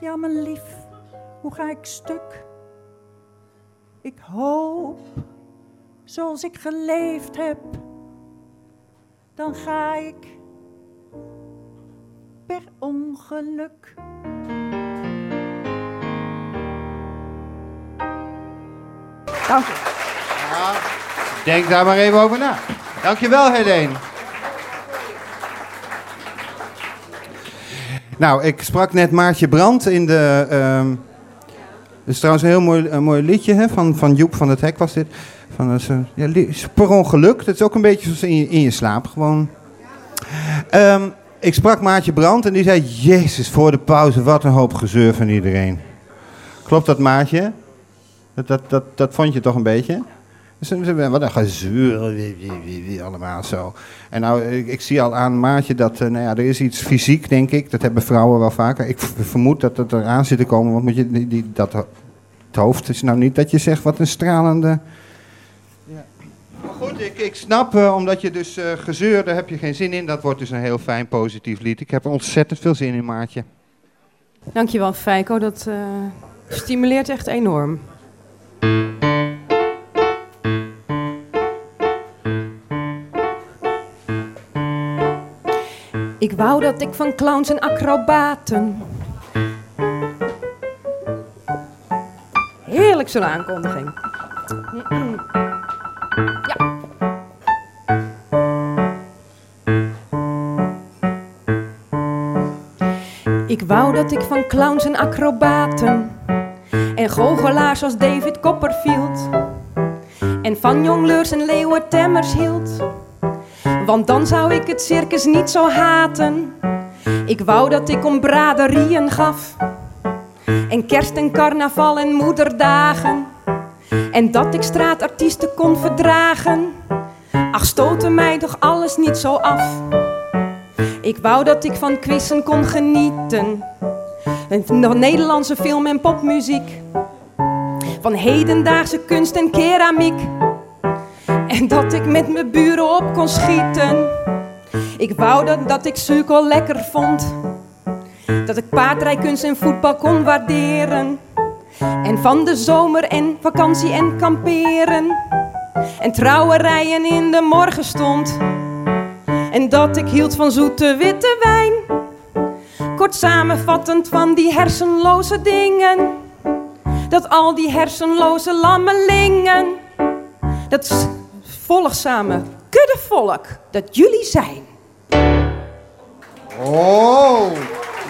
Ja, mijn lief, hoe ga ik stuk? Ik hoop, zoals ik geleefd heb, dan ga ik per ongeluk. Dank u. Ja, denk daar maar even over na. Dankjewel, Helene. Nou, ik sprak net Maartje Brandt in de... ehm dat is trouwens een heel mooi, een mooi liedje hè, van, van Joep van het Hek was dit. Van, eh, ja, per ongeluk. Dat is ook een beetje zoals in je, in je slaap gewoon. Ehm, ik sprak Maartje Brandt en die zei... Jezus, voor de pauze, wat een hoop gezeur van iedereen. Klopt dat, Maartje? Dat, dat, dat, dat vond je toch een beetje? Dus, wat een gezeur, wie, wie, wie, wie, allemaal zo. En nou, ik, ik zie al aan Maatje dat, eh, nou ja, er is iets fysiek, denk ik. Dat hebben vrouwen wel vaker. Ik vermoed dat het eraan zit te komen. Want moet je, die, die- dat, het hoofd is nou niet dat je zegt, wat een stralende... Maar goed, ik, ik snap, eh, omdat je dus eh, gezeur, daar heb je geen zin in. Dat wordt dus een heel fijn, positief lied. Ik heb er ontzettend veel zin in, Maatje. Dankjewel, Feiko. Dat eh, stimuleert echt enorm. Ik wou dat ik van clowns en acrobaten. Heerlijk zo'n aankondiging. Ja. Ik wou dat ik van clowns en acrobaten en goochelaars als David Copperfield en van jongleurs en leeuwen temmers hield. Want dan zou ik het circus niet zo haten. Ik wou dat ik om braderieën gaf en kerst en carnaval en moederdagen en dat ik straatartiesten kon verdragen. Ach, stoten mij toch alles niet zo af. Ik wou dat ik van quizzen kon genieten. Nederlandse film- en popmuziek. Van hedendaagse kunst en keramiek. En dat ik met mijn buren op kon schieten. Ik wou dat, dat ik suiker lekker vond. Dat ik paardrijkunst en voetbal kon waarderen. En van de zomer en vakantie en kamperen. En trouwerijen in de morgen stond. En dat ik hield van zoete witte wijn. Samenvattend van die hersenloze dingen. Dat al die hersenloze lammelingen. Dat volgzame kuddevolk dat jullie zijn. Oh,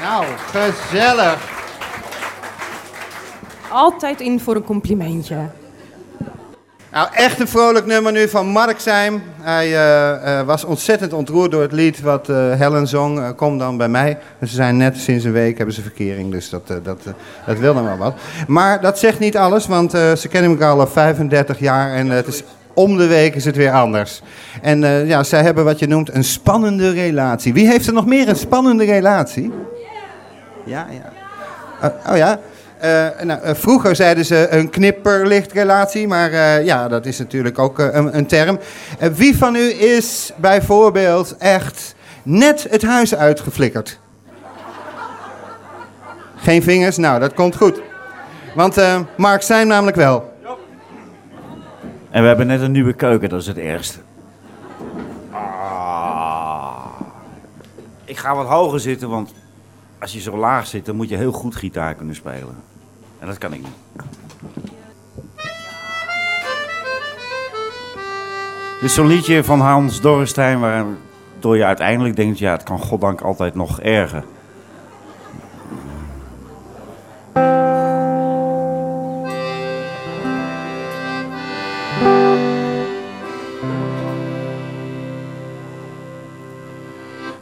nou, gezellig. altijd in voor een complimentje. Nou, echt een vrolijk nummer nu van Mark Zijm. Hij eh, eh, was ontzettend ontroerd door het lied wat eh, Helen zong. Kom dan bij mij. Ze zijn net sinds een week hebben ze verkering, dus dat, dat, dat wil dan wel wat. Maar dat zegt niet alles, want ze kennen elkaar al 35 jaar en het is om de week is het weer anders. En ja, zij hebben wat je noemt een spannende relatie. Wie heeft er nog meer een spannende relatie? Ja, ja. Eh, oh ja. Eh, nou, eh, vroeger zeiden ze een knipperlichtrelatie, maar eh, ja, dat is natuurlijk ook een, een term. Eh, wie van u is bijvoorbeeld echt net het huis uitgeflikkerd? Geen vingers? Nou, dat komt goed. Want eh, Mark zijn namelijk wel. En we hebben net een nieuwe keuken, dat is het ergste. Ah. Ik ga wat hoger zitten, want als je zo laag zit, dan moet je heel goed gitaar kunnen spelen. En dat kan ik niet. Is zo'n liedje van Hans Dorrestein, waardoor je uiteindelijk denkt, ja, het kan goddank altijd nog erger.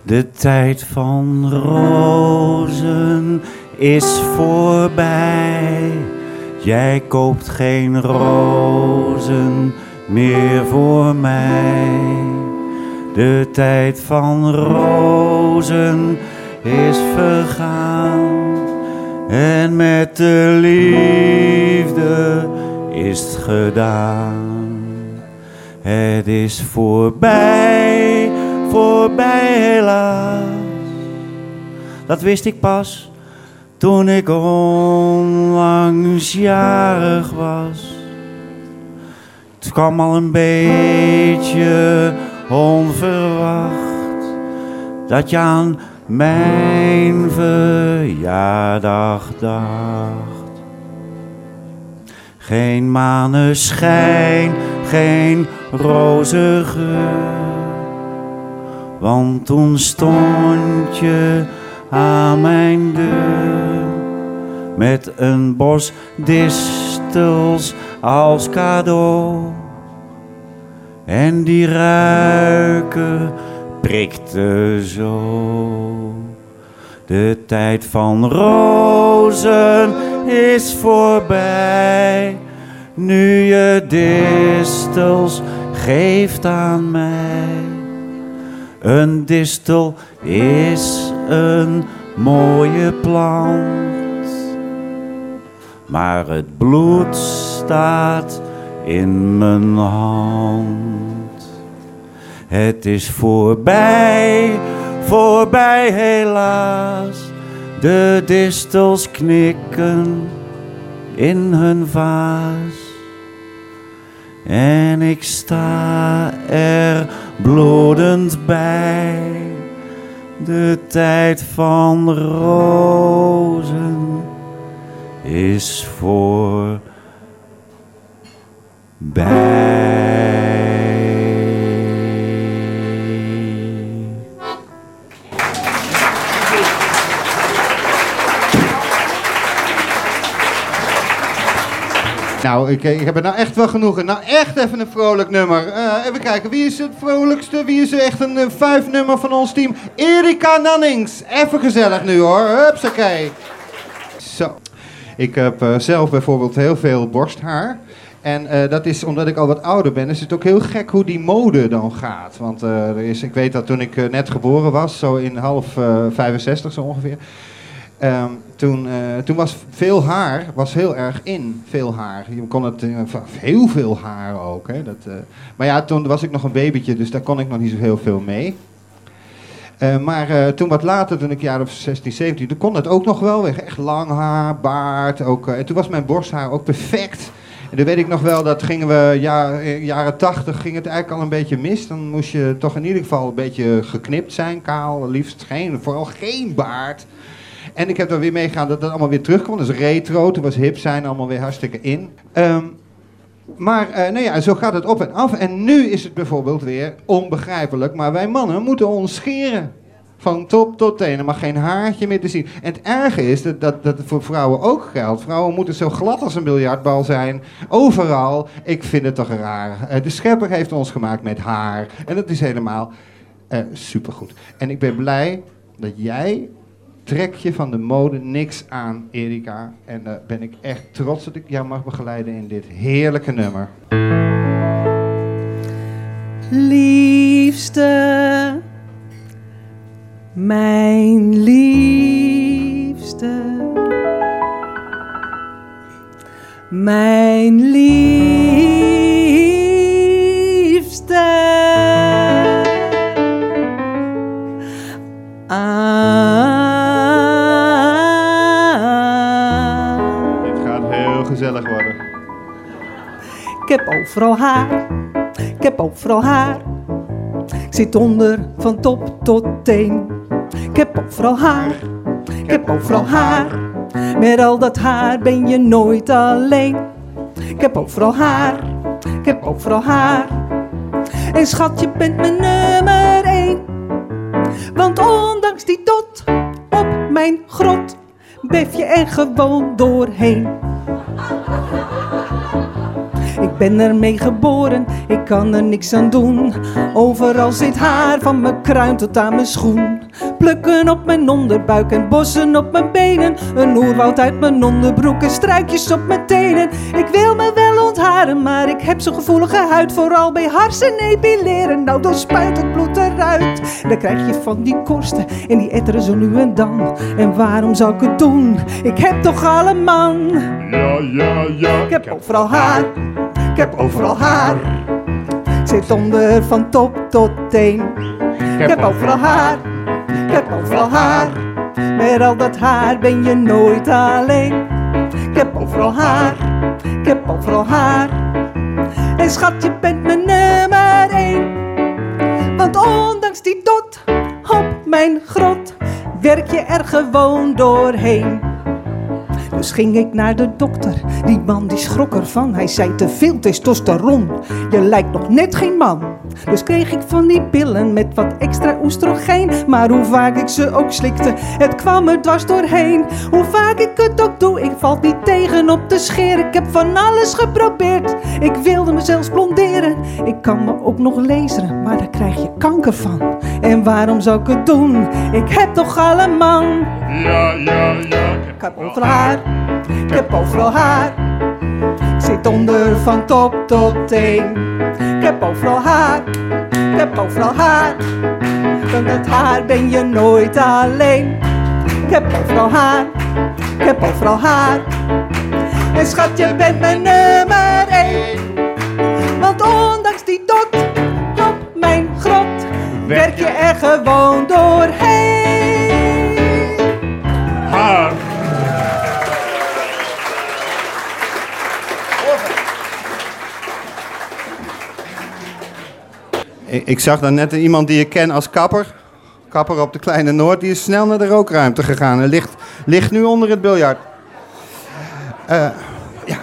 De tijd van rozen is voorbij. Jij koopt geen rozen meer voor mij. De tijd van rozen is vergaan. En met de liefde is het gedaan. Het is voorbij, voorbij helaas. Dat wist ik pas toen ik onlangs jarig was. Het kwam al een beetje onverwacht dat je aan mijn verjaardag dacht. Geen maneschijn, geen roze. Want toen stond je aan mijn deur met een bos distels als cadeau. En die ruiken prikte zo. De tijd van rozen is voorbij. Nu je distels geeft aan mij. Een distel is een mooie plant. Maar het bloed staat in mijn hand. Het is voorbij, voorbij helaas. De distels knikken in hun vaas. En ik sta er bloedend bij. De tijd van rozen is voorbij. Nou, ik, ik heb er nou echt wel genoegen. Nou, echt even een vrolijk nummer. Eh, even kijken, wie is het vrolijkste? Wie is er echt een uh, vijf nummer van ons team? Erika Nannings. Even gezellig nu hoor. Hupsakee. Zo. Ik heb eh, zelf bijvoorbeeld heel veel borsthaar. En eh, dat is omdat ik al wat ouder ben, is het ook heel gek hoe die mode dan gaat. Want eh, er is, ik weet dat toen ik eh, net geboren was, zo in half eh, 65 zo ongeveer. Ehm, toen, eh, toen was veel haar was heel erg in, veel haar. Je kon het, van heel veel haar ook. Hè, dat, eh, maar ja, toen was ik nog een babytje, dus daar kon ik nog niet zo heel veel mee. Maar toen wat later, toen ik jaar of 16, 17, toen kon het ook nog wel weg. Echt lang haar, baard. Ook, en toen was mijn borsthaar ook perfect. En dan weet ik nog wel, dat gingen we, ja, jaren 80 ging het eigenlijk al een beetje mis. Dan moest je toch in ieder geval een beetje geknipt zijn, kaal. Liefst geen, vooral geen baard. En ik heb er weer meegegaan dat dat allemaal weer terugkwam. Dus retro, toen was hip zijn allemaal weer hartstikke in. Ehm, maar nou ja, zo gaat het op en af. En nu is het bijvoorbeeld weer onbegrijpelijk. Maar wij mannen moeten ons scheren. Van top tot teen. Er mag geen haartje meer te zien. En het erge is dat, dat, dat voor vrouwen ook geldt. Vrouwen moeten zo glad als een biljartbal zijn. Overal. Ik vind het toch raar. Eh, de schepper heeft ons gemaakt met haar. En dat is helemaal eh, supergoed. En ik ben blij dat jij trek je van de mode niks aan, Erika. En daar ben ik echt trots dat ik jou mag begeleiden in dit heerlijke nummer. Liefste, mijn liefste, mijn liefste. Overal haar, ik heb overal haar. Ik zit onder van top tot teen. Ik heb overal haar, ik heb overal haar. Met al dat haar ben je nooit alleen. Ik heb overal haar, ik heb overal haar. En schat, je bent mijn nummer één. Want ondanks die dot op mijn grot, bef je er gewoon doorheen. Ik ben ermee geboren, ik kan er niks aan doen. Overal zit haar van mijn kruin tot aan mijn schoen. Plukken op mijn onderbuik en bossen op mijn benen. Een oerwoud uit mijn onderbroek en struikjes op mijn tenen. Ik wil me wel ontharen, maar ik heb zo'n gevoelige huid. Vooral bij hars en epileren, nou dan spuit het bloed eruit. Dan krijg je van die korsten en die etteren zo nu en dan. En waarom zou ik het doen? Ik heb toch al een man. Ja, ja, ja. Ik heb overal haar, ik heb overal haar. Zit onder van top tot teen. Ik heb overal haar, ik heb overal haar. Met al dat haar ben je nooit alleen. Ik heb overal haar, ik heb overal haar. En schat, je bent mijn nummer één. Want ondanks die dot op mijn grot, werk je er gewoon doorheen. Dus ging ik naar de dokter, die man die schrok ervan. Hij zei te veel testosteron, je lijkt nog net geen man. Dus kreeg ik van die pillen met wat extra oestrogeen. Maar hoe vaak ik ze ook slikte, het kwam er dwars doorheen. Hoe vaak ik het ook doe, ik val niet tegen op de scheer. Ik heb van alles geprobeerd, ik wilde me zelfs blonderen. Ik kan me ook nog lezen, maar daar krijg je kanker van. En waarom zou ik het doen? Ik heb toch al een man. Ja, ja, ja. Ik heb overal haar, ik heb overal haar. Ik zit onder van top tot teen. Ik heb overal haar, ik heb overal haar. Van dat haar ben je nooit alleen. Ik heb overal haar, ik heb overal haar. En schat, je bent mijn nummer één. Want ondanks die dot op mijn grot, werk je er gewoon doorheen. Ik, zag dan net iemand die ik ken als kapper. Kapper op de Kleine Noord. Die is snel naar de rookruimte gegaan. En ligt, ligt nu onder het biljart. Eh, ja.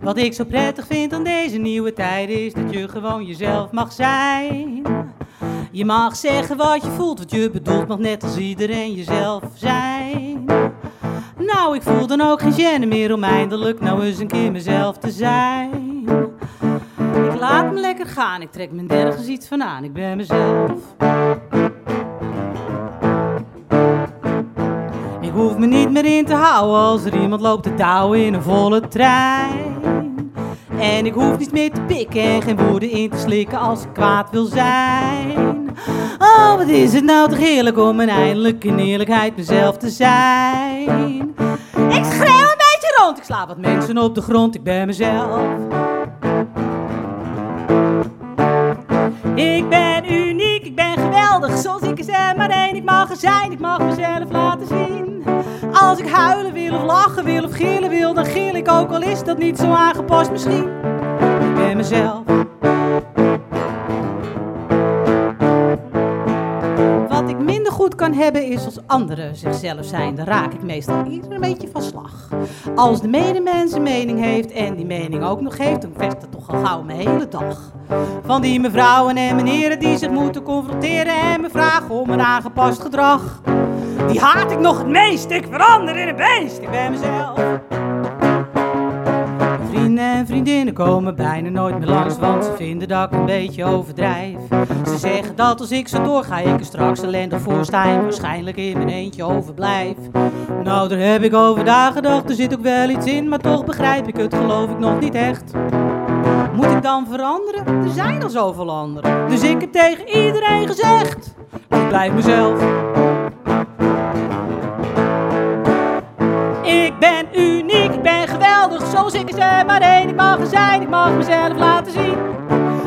Wat ik zo prettig vind aan deze nieuwe tijd is dat je gewoon jezelf mag zijn. Je mag zeggen wat je voelt, wat je bedoelt, mag net als iedereen jezelf zijn. Nou, ik voel dan ook geen gêne meer om eindelijk nou eens een keer mezelf te zijn. Ik laat me lekker gaan, ik trek me nergens iets van aan, ik ben mezelf. Ik hoef me niet meer in te houden als er iemand loopt te douwen in een volle trein. En ik hoef niet meer te pikken en geen woorden in te slikken als ik kwaad wil zijn. Oh, wat is het nou toch heerlijk om een eindelijk in eerlijkheid mezelf te zijn. Ik schreeuw een beetje rond, ik sla wat mensen op de grond, ik ben mezelf. Ik ben uniek, ik ben geweldig, zoals ik er maar één. Ik mag er zijn, ik mag mezelf laten zien. Als ik huilen wil of lachen wil of gillen wil, dan gil ik ook al is dat niet zo aangepast misschien. Ik ben mezelf. Wat ik minder goed kan hebben is als anderen zichzelf zijn. Daar raak ik meestal ieder een beetje van slag. Als de medemens een mening heeft en die mening ook nog heeft, dan vergt het toch al gauw mijn hele dag. Van die mevrouwen en meneren die zich moeten confronteren en me vragen om een aangepast gedrag. Die haat ik nog het meest, ik verander in een beest, ik ben mezelf. Vrienden en vriendinnen komen bijna nooit meer langs, want ze vinden dat ik een beetje overdrijf. Ze zeggen dat als ik zo doorga, ik er straks ellendig voor sta en waarschijnlijk in mijn eentje overblijf. Nou, daar heb ik over nagedacht, er zit ook wel iets in, maar toch begrijp ik het, geloof ik nog niet echt. Moet ik dan veranderen? Er zijn al zoveel anderen. Dus ik heb tegen iedereen gezegd, ik blijf mezelf. Ik ben uniek, ik ben geweldig, zoals ik er maar één. Ik mag er zijn, ik mag mezelf laten zien.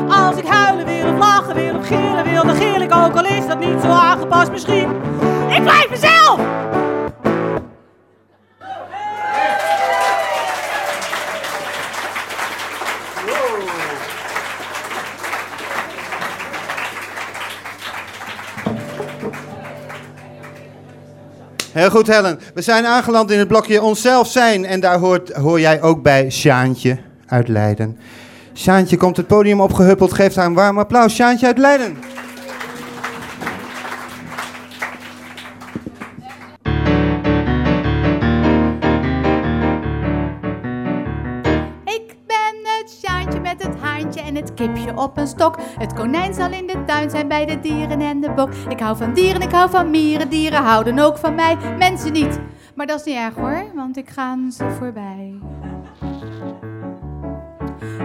Als ik huilen wil of lachen wil of wil, dan gil ik ook al is dat niet zo aangepast misschien. Ik blijf mezelf! Heel goed, Helen. We zijn aangeland in het blokje onszelf zijn. En daar hoort, hoor jij ook bij Sjaantje uit Leiden. Sjaantje komt het podium opgehuppeld. Geef haar een warm applaus. Sjaantje uit Leiden. Het konijn zal in de tuin zijn bij de dieren en de bok. Ik hou van dieren, ik hou van mieren. Dieren houden ook van mij, mensen niet. Maar dat is niet erg hoor, want ik ga ze voorbij.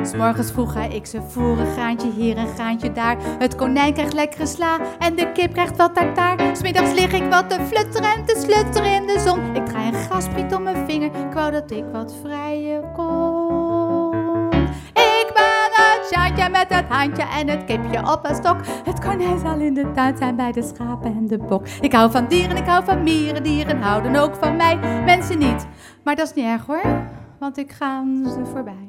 S'morgens vroeg ga ik ze voeren, graantje hier en graantje daar. Het konijn krijgt lekkere sla en de kip krijgt wat tartaar. Smiddags lig ik wat te flutteren en te slutteren in de zon. Ik draai een gaspriet om mijn vinger, ik wou dat ik wat vrijer kon. Sjaantje met het handje en het kipje op een stok. Het konijn zal in de tuin zijn bij de schapen en de bok. Ik hou van dieren, ik hou van mieren, dieren houden ook van mij. Mensen niet, maar dat is niet erg hoor, want ik ga ze voorbij.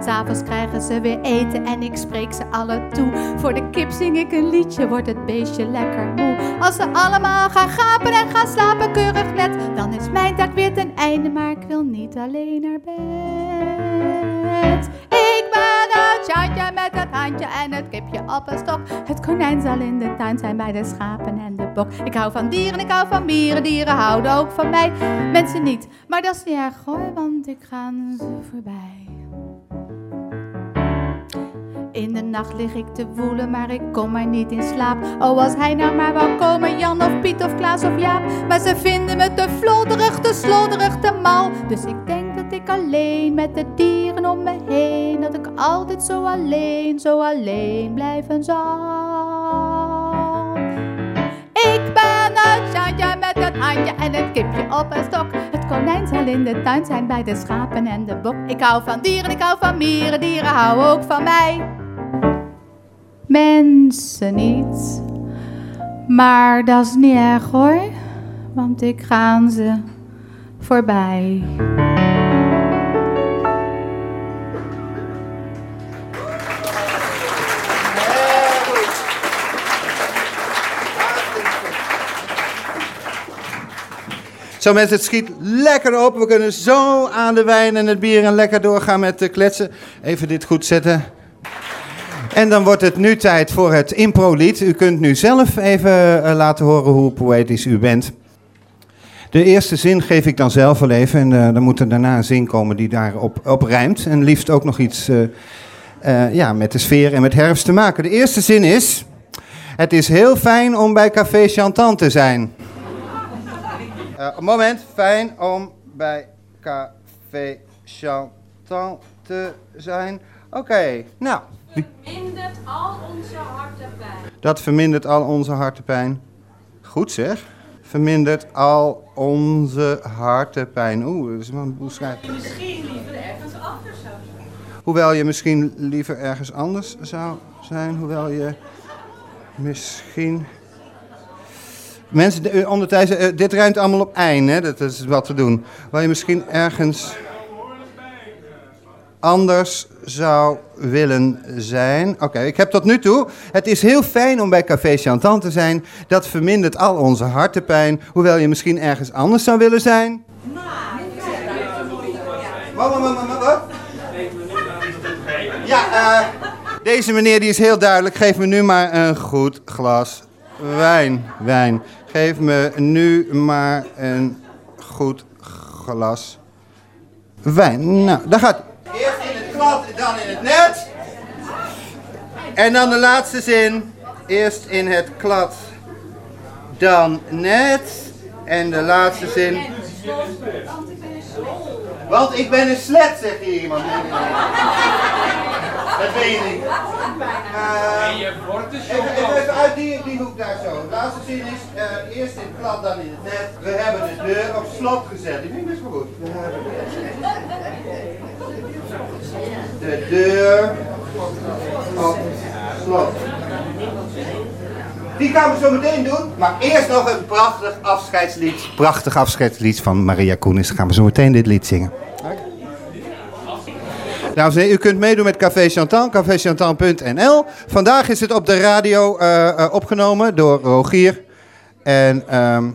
S'avonds krijgen ze weer eten en ik spreek ze alle toe. Voor de kip zing ik een liedje, wordt het beestje lekker moe. Als ze allemaal gaan gapen en gaan slapen keurig net, dan is mijn dag weer ten einde. Maar ik wil niet alleen naar bed. Ik ben het Sjaantje met het handje en het kipje op een stok. Het konijn zal in de tuin zijn bij de schapen en de bok. Ik hou van dieren, ik hou van mieren, dieren houden ook van mij. Mensen niet, maar dat is niet erg hoor, want ik ga ze voorbij. In de nacht lig ik te woelen, maar ik kom maar niet in slaap. Oh, als hij nou maar wou komen, Jan of Piet of Klaas of Jaap. Maar ze vinden me te flodderig, te slodderig, te mal. Dus ik denk dat ik alleen met de om me heen, dat ik altijd zo alleen, zo alleen blijven zal. Ik ben het Sjaantje met het handje en het kipje op een stok. Het konijn zal in de tuin zijn bij de schapen en de bok. Ik hou van dieren, ik hou van mieren, dieren houden ook van mij. Mensen niet, maar dat is niet erg hoor, want ik ga ze voorbij. Zo mensen, het schiet lekker op. We kunnen zo aan de wijn en het bier en lekker doorgaan met kletsen. Even dit goed zetten. En dan wordt het nu tijd voor het improlied. U kunt nu zelf even eh, laten horen hoe poëtisch u bent. De eerste zin geef ik dan zelf wel even. En eh, dan moet er daarna een zin komen die daarop op rijmt. En liefst ook nog iets eh, ja, met de sfeer en met herfst te maken. De eerste zin is... Het is heel fijn om bij Café Chantant te zijn. Eh, moment, fijn om bij Café Chantant te zijn. Oké, nou, Mindert al onze hartepijn. dat vermindert al onze hartepijn. Goed zeg. Vermindert al onze hartepijn. Oeh, dat is wel een boel schrijf. Misschien liever ergens anders zou zijn. Hoewel je misschien liever ergens anders zou zijn. Hoewel je misschien... Mensen, eh, ondertussen, eh, dit ruimt allemaal op eind, hè? Dat is wat te doen. Waar je misschien ergens anders zou willen zijn. Oké, ik heb tot nu toe. Het is heel fijn om bij Café Chantant te zijn. Dat vermindert al onze hartepijn. Hoewel je misschien ergens anders zou willen zijn. Wat, wat, wat, wat, wat? Ja, eh, deze meneer die is heel duidelijk. Geef me nu maar een goed glas wijn. Wijn. Geef me nu maar een goed glas wijn. Nou, daar gaat Eerst in het klad dan in het net. En dan de laatste zin. Eerst in het klad, dan net. En de laatste zin. Want ik ben een slet, zegt hier iemand. Dat weet je niet. Uh, even, even uit die, die hoek daar zo. De laatste zin is uh, eerst in het klad, dan in het net. We hebben de deur op slot gezet. Die vind ik best wel goed. We hebben de deur op slot. Die gaan we zo meteen doen. Maar eerst nog een prachtig afscheidslied. Prachtig afscheidslied van Maria Koenis. Dan gaan we zo meteen dit lied zingen. Dames en heren, u kunt meedoen met Café Chantan, caféchantan.nl. Vandaag is het op de radio uh, uh, opgenomen door Rogier. En ehm,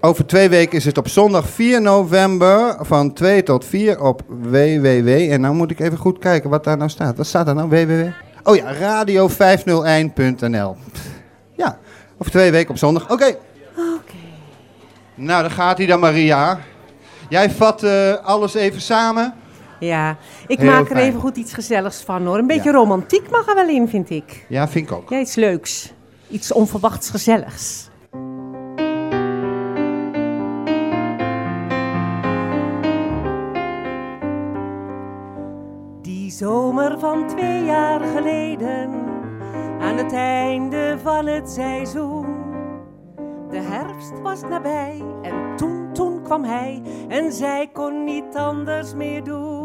over twee weken is het op zondag 4 november van 2 tot 4 op www. En nou moet ik even goed kijken wat daar nou staat. Wat staat daar nou? www? Oh ja, radio501.nl. Ja, over twee weken op zondag. Oké. Oké. Nou, dan gaat hij dan, Maria. Jij vat uh, alles even samen. Ja, ik Heel maak er fijn. even goed iets gezelligs van hoor. Een beetje romantiek mag er wel in, vind ik. Ja, vind ik ook. Ja, iets leuks. Iets onverwachts gezelligs. Die zomer van twee jaar geleden, aan het einde van het seizoen. De herfst was nabij en toen, toen kwam hij en zij kon niet anders meer doen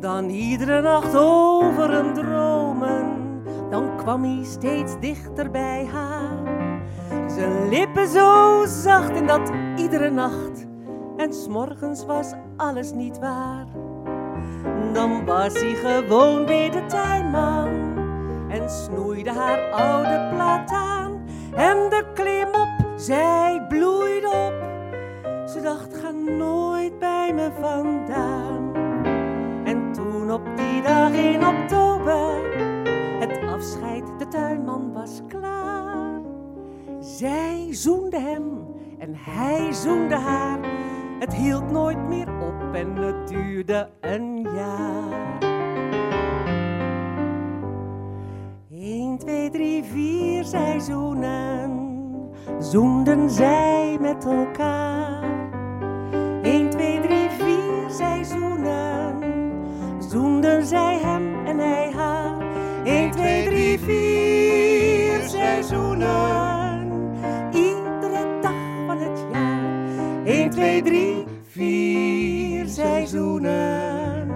dan iedere nacht over hem dromen. Dan kwam hij steeds dichter bij haar. Zijn lippen zo zacht en dat iedere nacht. En s'morgens was alles niet waar. Dan was hij gewoon weer de tuinman en snoeide haar oude plaat aan. En de klimop, zij bloeide op. Ze dacht, ga nooit bij me vandaan. Op die dag in oktober, het afscheid, de tuinman was klaar. Zij zoende hem en hij zoende haar. Het hield nooit meer op en het duurde een jaar. 1, 2, 3, 4 seizoenen zoenden zij met elkaar. 1, 2, 3, 4 seizoenen zoenden zij hem en hij haar. 1, 2, 3, 4 seizoenen, iedere dag van het jaar. 1, 2, 3, 4 seizoenen,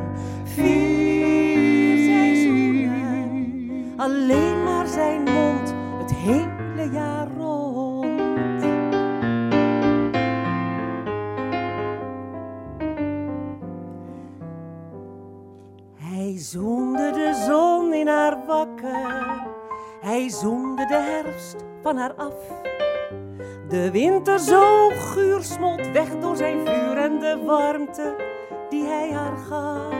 4 seizoenen. Alleen maar zijn mond het hele jaar zoende de zon in haar wakker. Hij zoende de herfst van haar af. De winter zo guur smolt weg door zijn vuur en de warmte die hij haar gaf.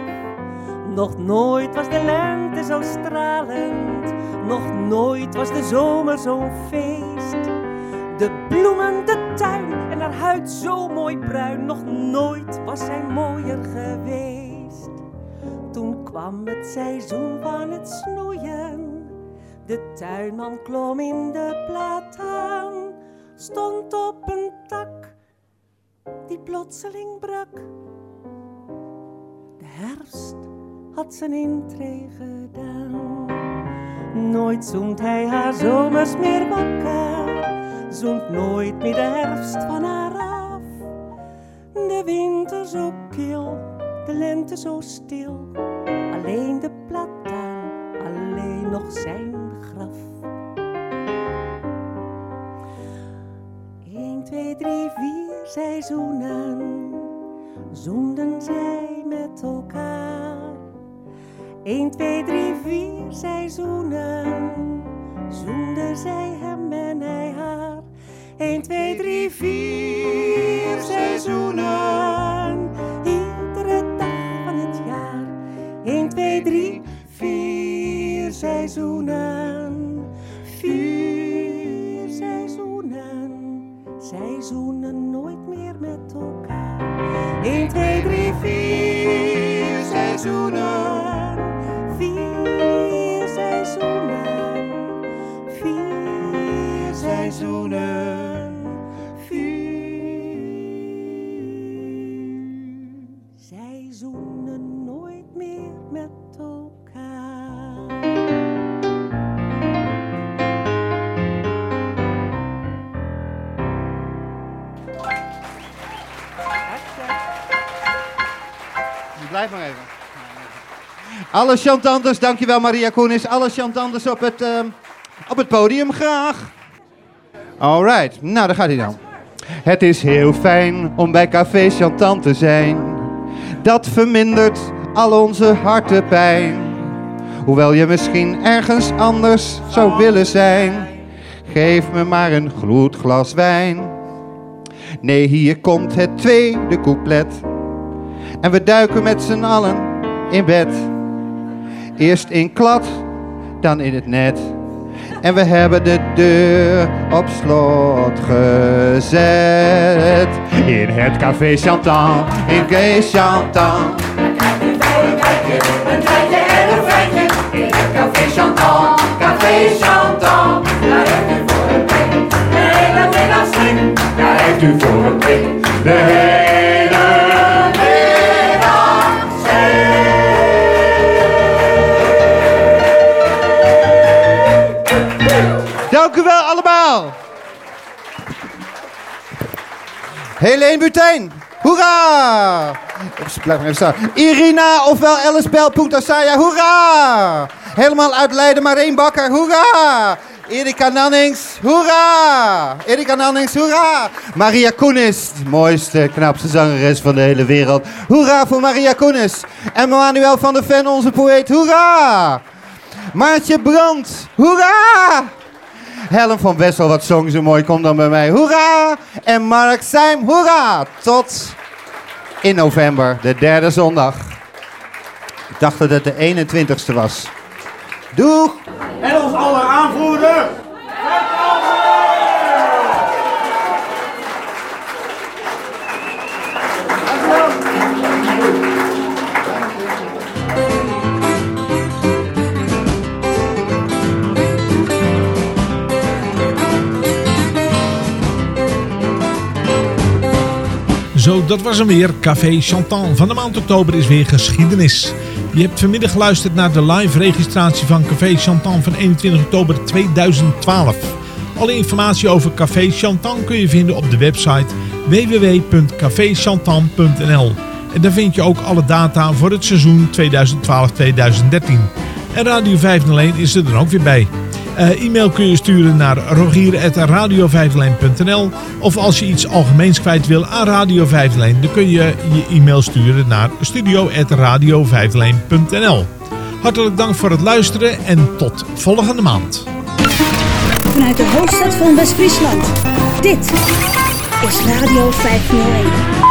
Nog nooit was de lente zo stralend, nog nooit was de zomer zo'n feest. De bloemen, de tuin en haar huid zo mooi bruin, nog nooit was zij mooier geweest. Kwam het seizoen van het snoeien. De tuinman klom in de platan, stond op een tak die plotseling brak. De herfst had zijn intree gedaan. Nooit zoent hij haar zomers meer wakker, zoent nooit meer de herfst van haar af. De winter zo kil, de lente zo stil, alleen de plataan, alleen nog zijn graf. 1, 2, 3, 4 seizoenen zoenden zij met elkaar. 1, 2, 3, 4 seizoenen, zoende zij hem en hij haar. 1, 2, 3, 4 seizoenen, 1, 2, 3, 4 seizoenen, vier seizoenen. Zij zoenen nooit meer met elkaar. 1, 2, 3, 4 seizoenen. Vier seizoenen. Vier seizoenen. Blijf maar even. Alle chantantes, dankjewel Maria Koenis. Alle chantantes op het, ehm, op het podium, graag. Alright, nou daar gaat hij dan. Het is heel fijn om bij Café Chantant te zijn. Dat vermindert al onze hartepijn. Hoewel je misschien ergens anders zou willen zijn. Geef me maar een gloedglas wijn. Nee, hier komt het tweede couplet. En we duiken met z'n allen in bed. Eerst in klad, dan in het net. En we hebben de deur op slot gezet. In het café Chantant, in Café Chantant. Een tijdje en een feitje in het café Chantant, café Chantant. Daar heeft u voor een prik, de hele middag schrik. Daar heeft u voor een prik, de hele allemaal. Helene Butijn. Hoera! Even staan. Irina, ofwel Alice. Hoera! Helemaal uit Leiden, Marijn Bakker. Hoera! Erika Nannings. Hoera! Erika Nannings. Hoera! Maria Koenis, mooiste, knapste zangeres van de hele wereld. Hoera voor Maria Koenis. En Manuel van der Ven, onze poëet. Hoera! Maartje Brandt. Hoera! Helen van Wessel, wat zong ze mooi, kom dan bij mij. Hoera! En Mark Seim, hoera! Tot in november, de derde zondag. Ik dacht dat het de 21ste was. Doeg! En ons aller aanvoerder. Zo, dat was hem weer. Café Chantant van de maand oktober is weer geschiedenis. Je hebt vanmiddag geluisterd naar de live registratie van Café Chantant van 21 oktober 2012. Alle informatie over Café Chantant kun je vinden op de website www.caféchantant.nl. En daar vind je ook alle data voor het seizoen 2012-2013. En Radio 501 is er dan ook weer bij. Eh, e-mail kun je sturen naar rogier.radio501.nl Of als je iets algemeens kwijt wil aan Radio 501, dan kun je je e-mail sturen naar studio.radio501.nl Hartelijk dank voor het luisteren en tot volgende maand. Vanuit de hoofdstad van West-Friesland. Dit is Radio 501.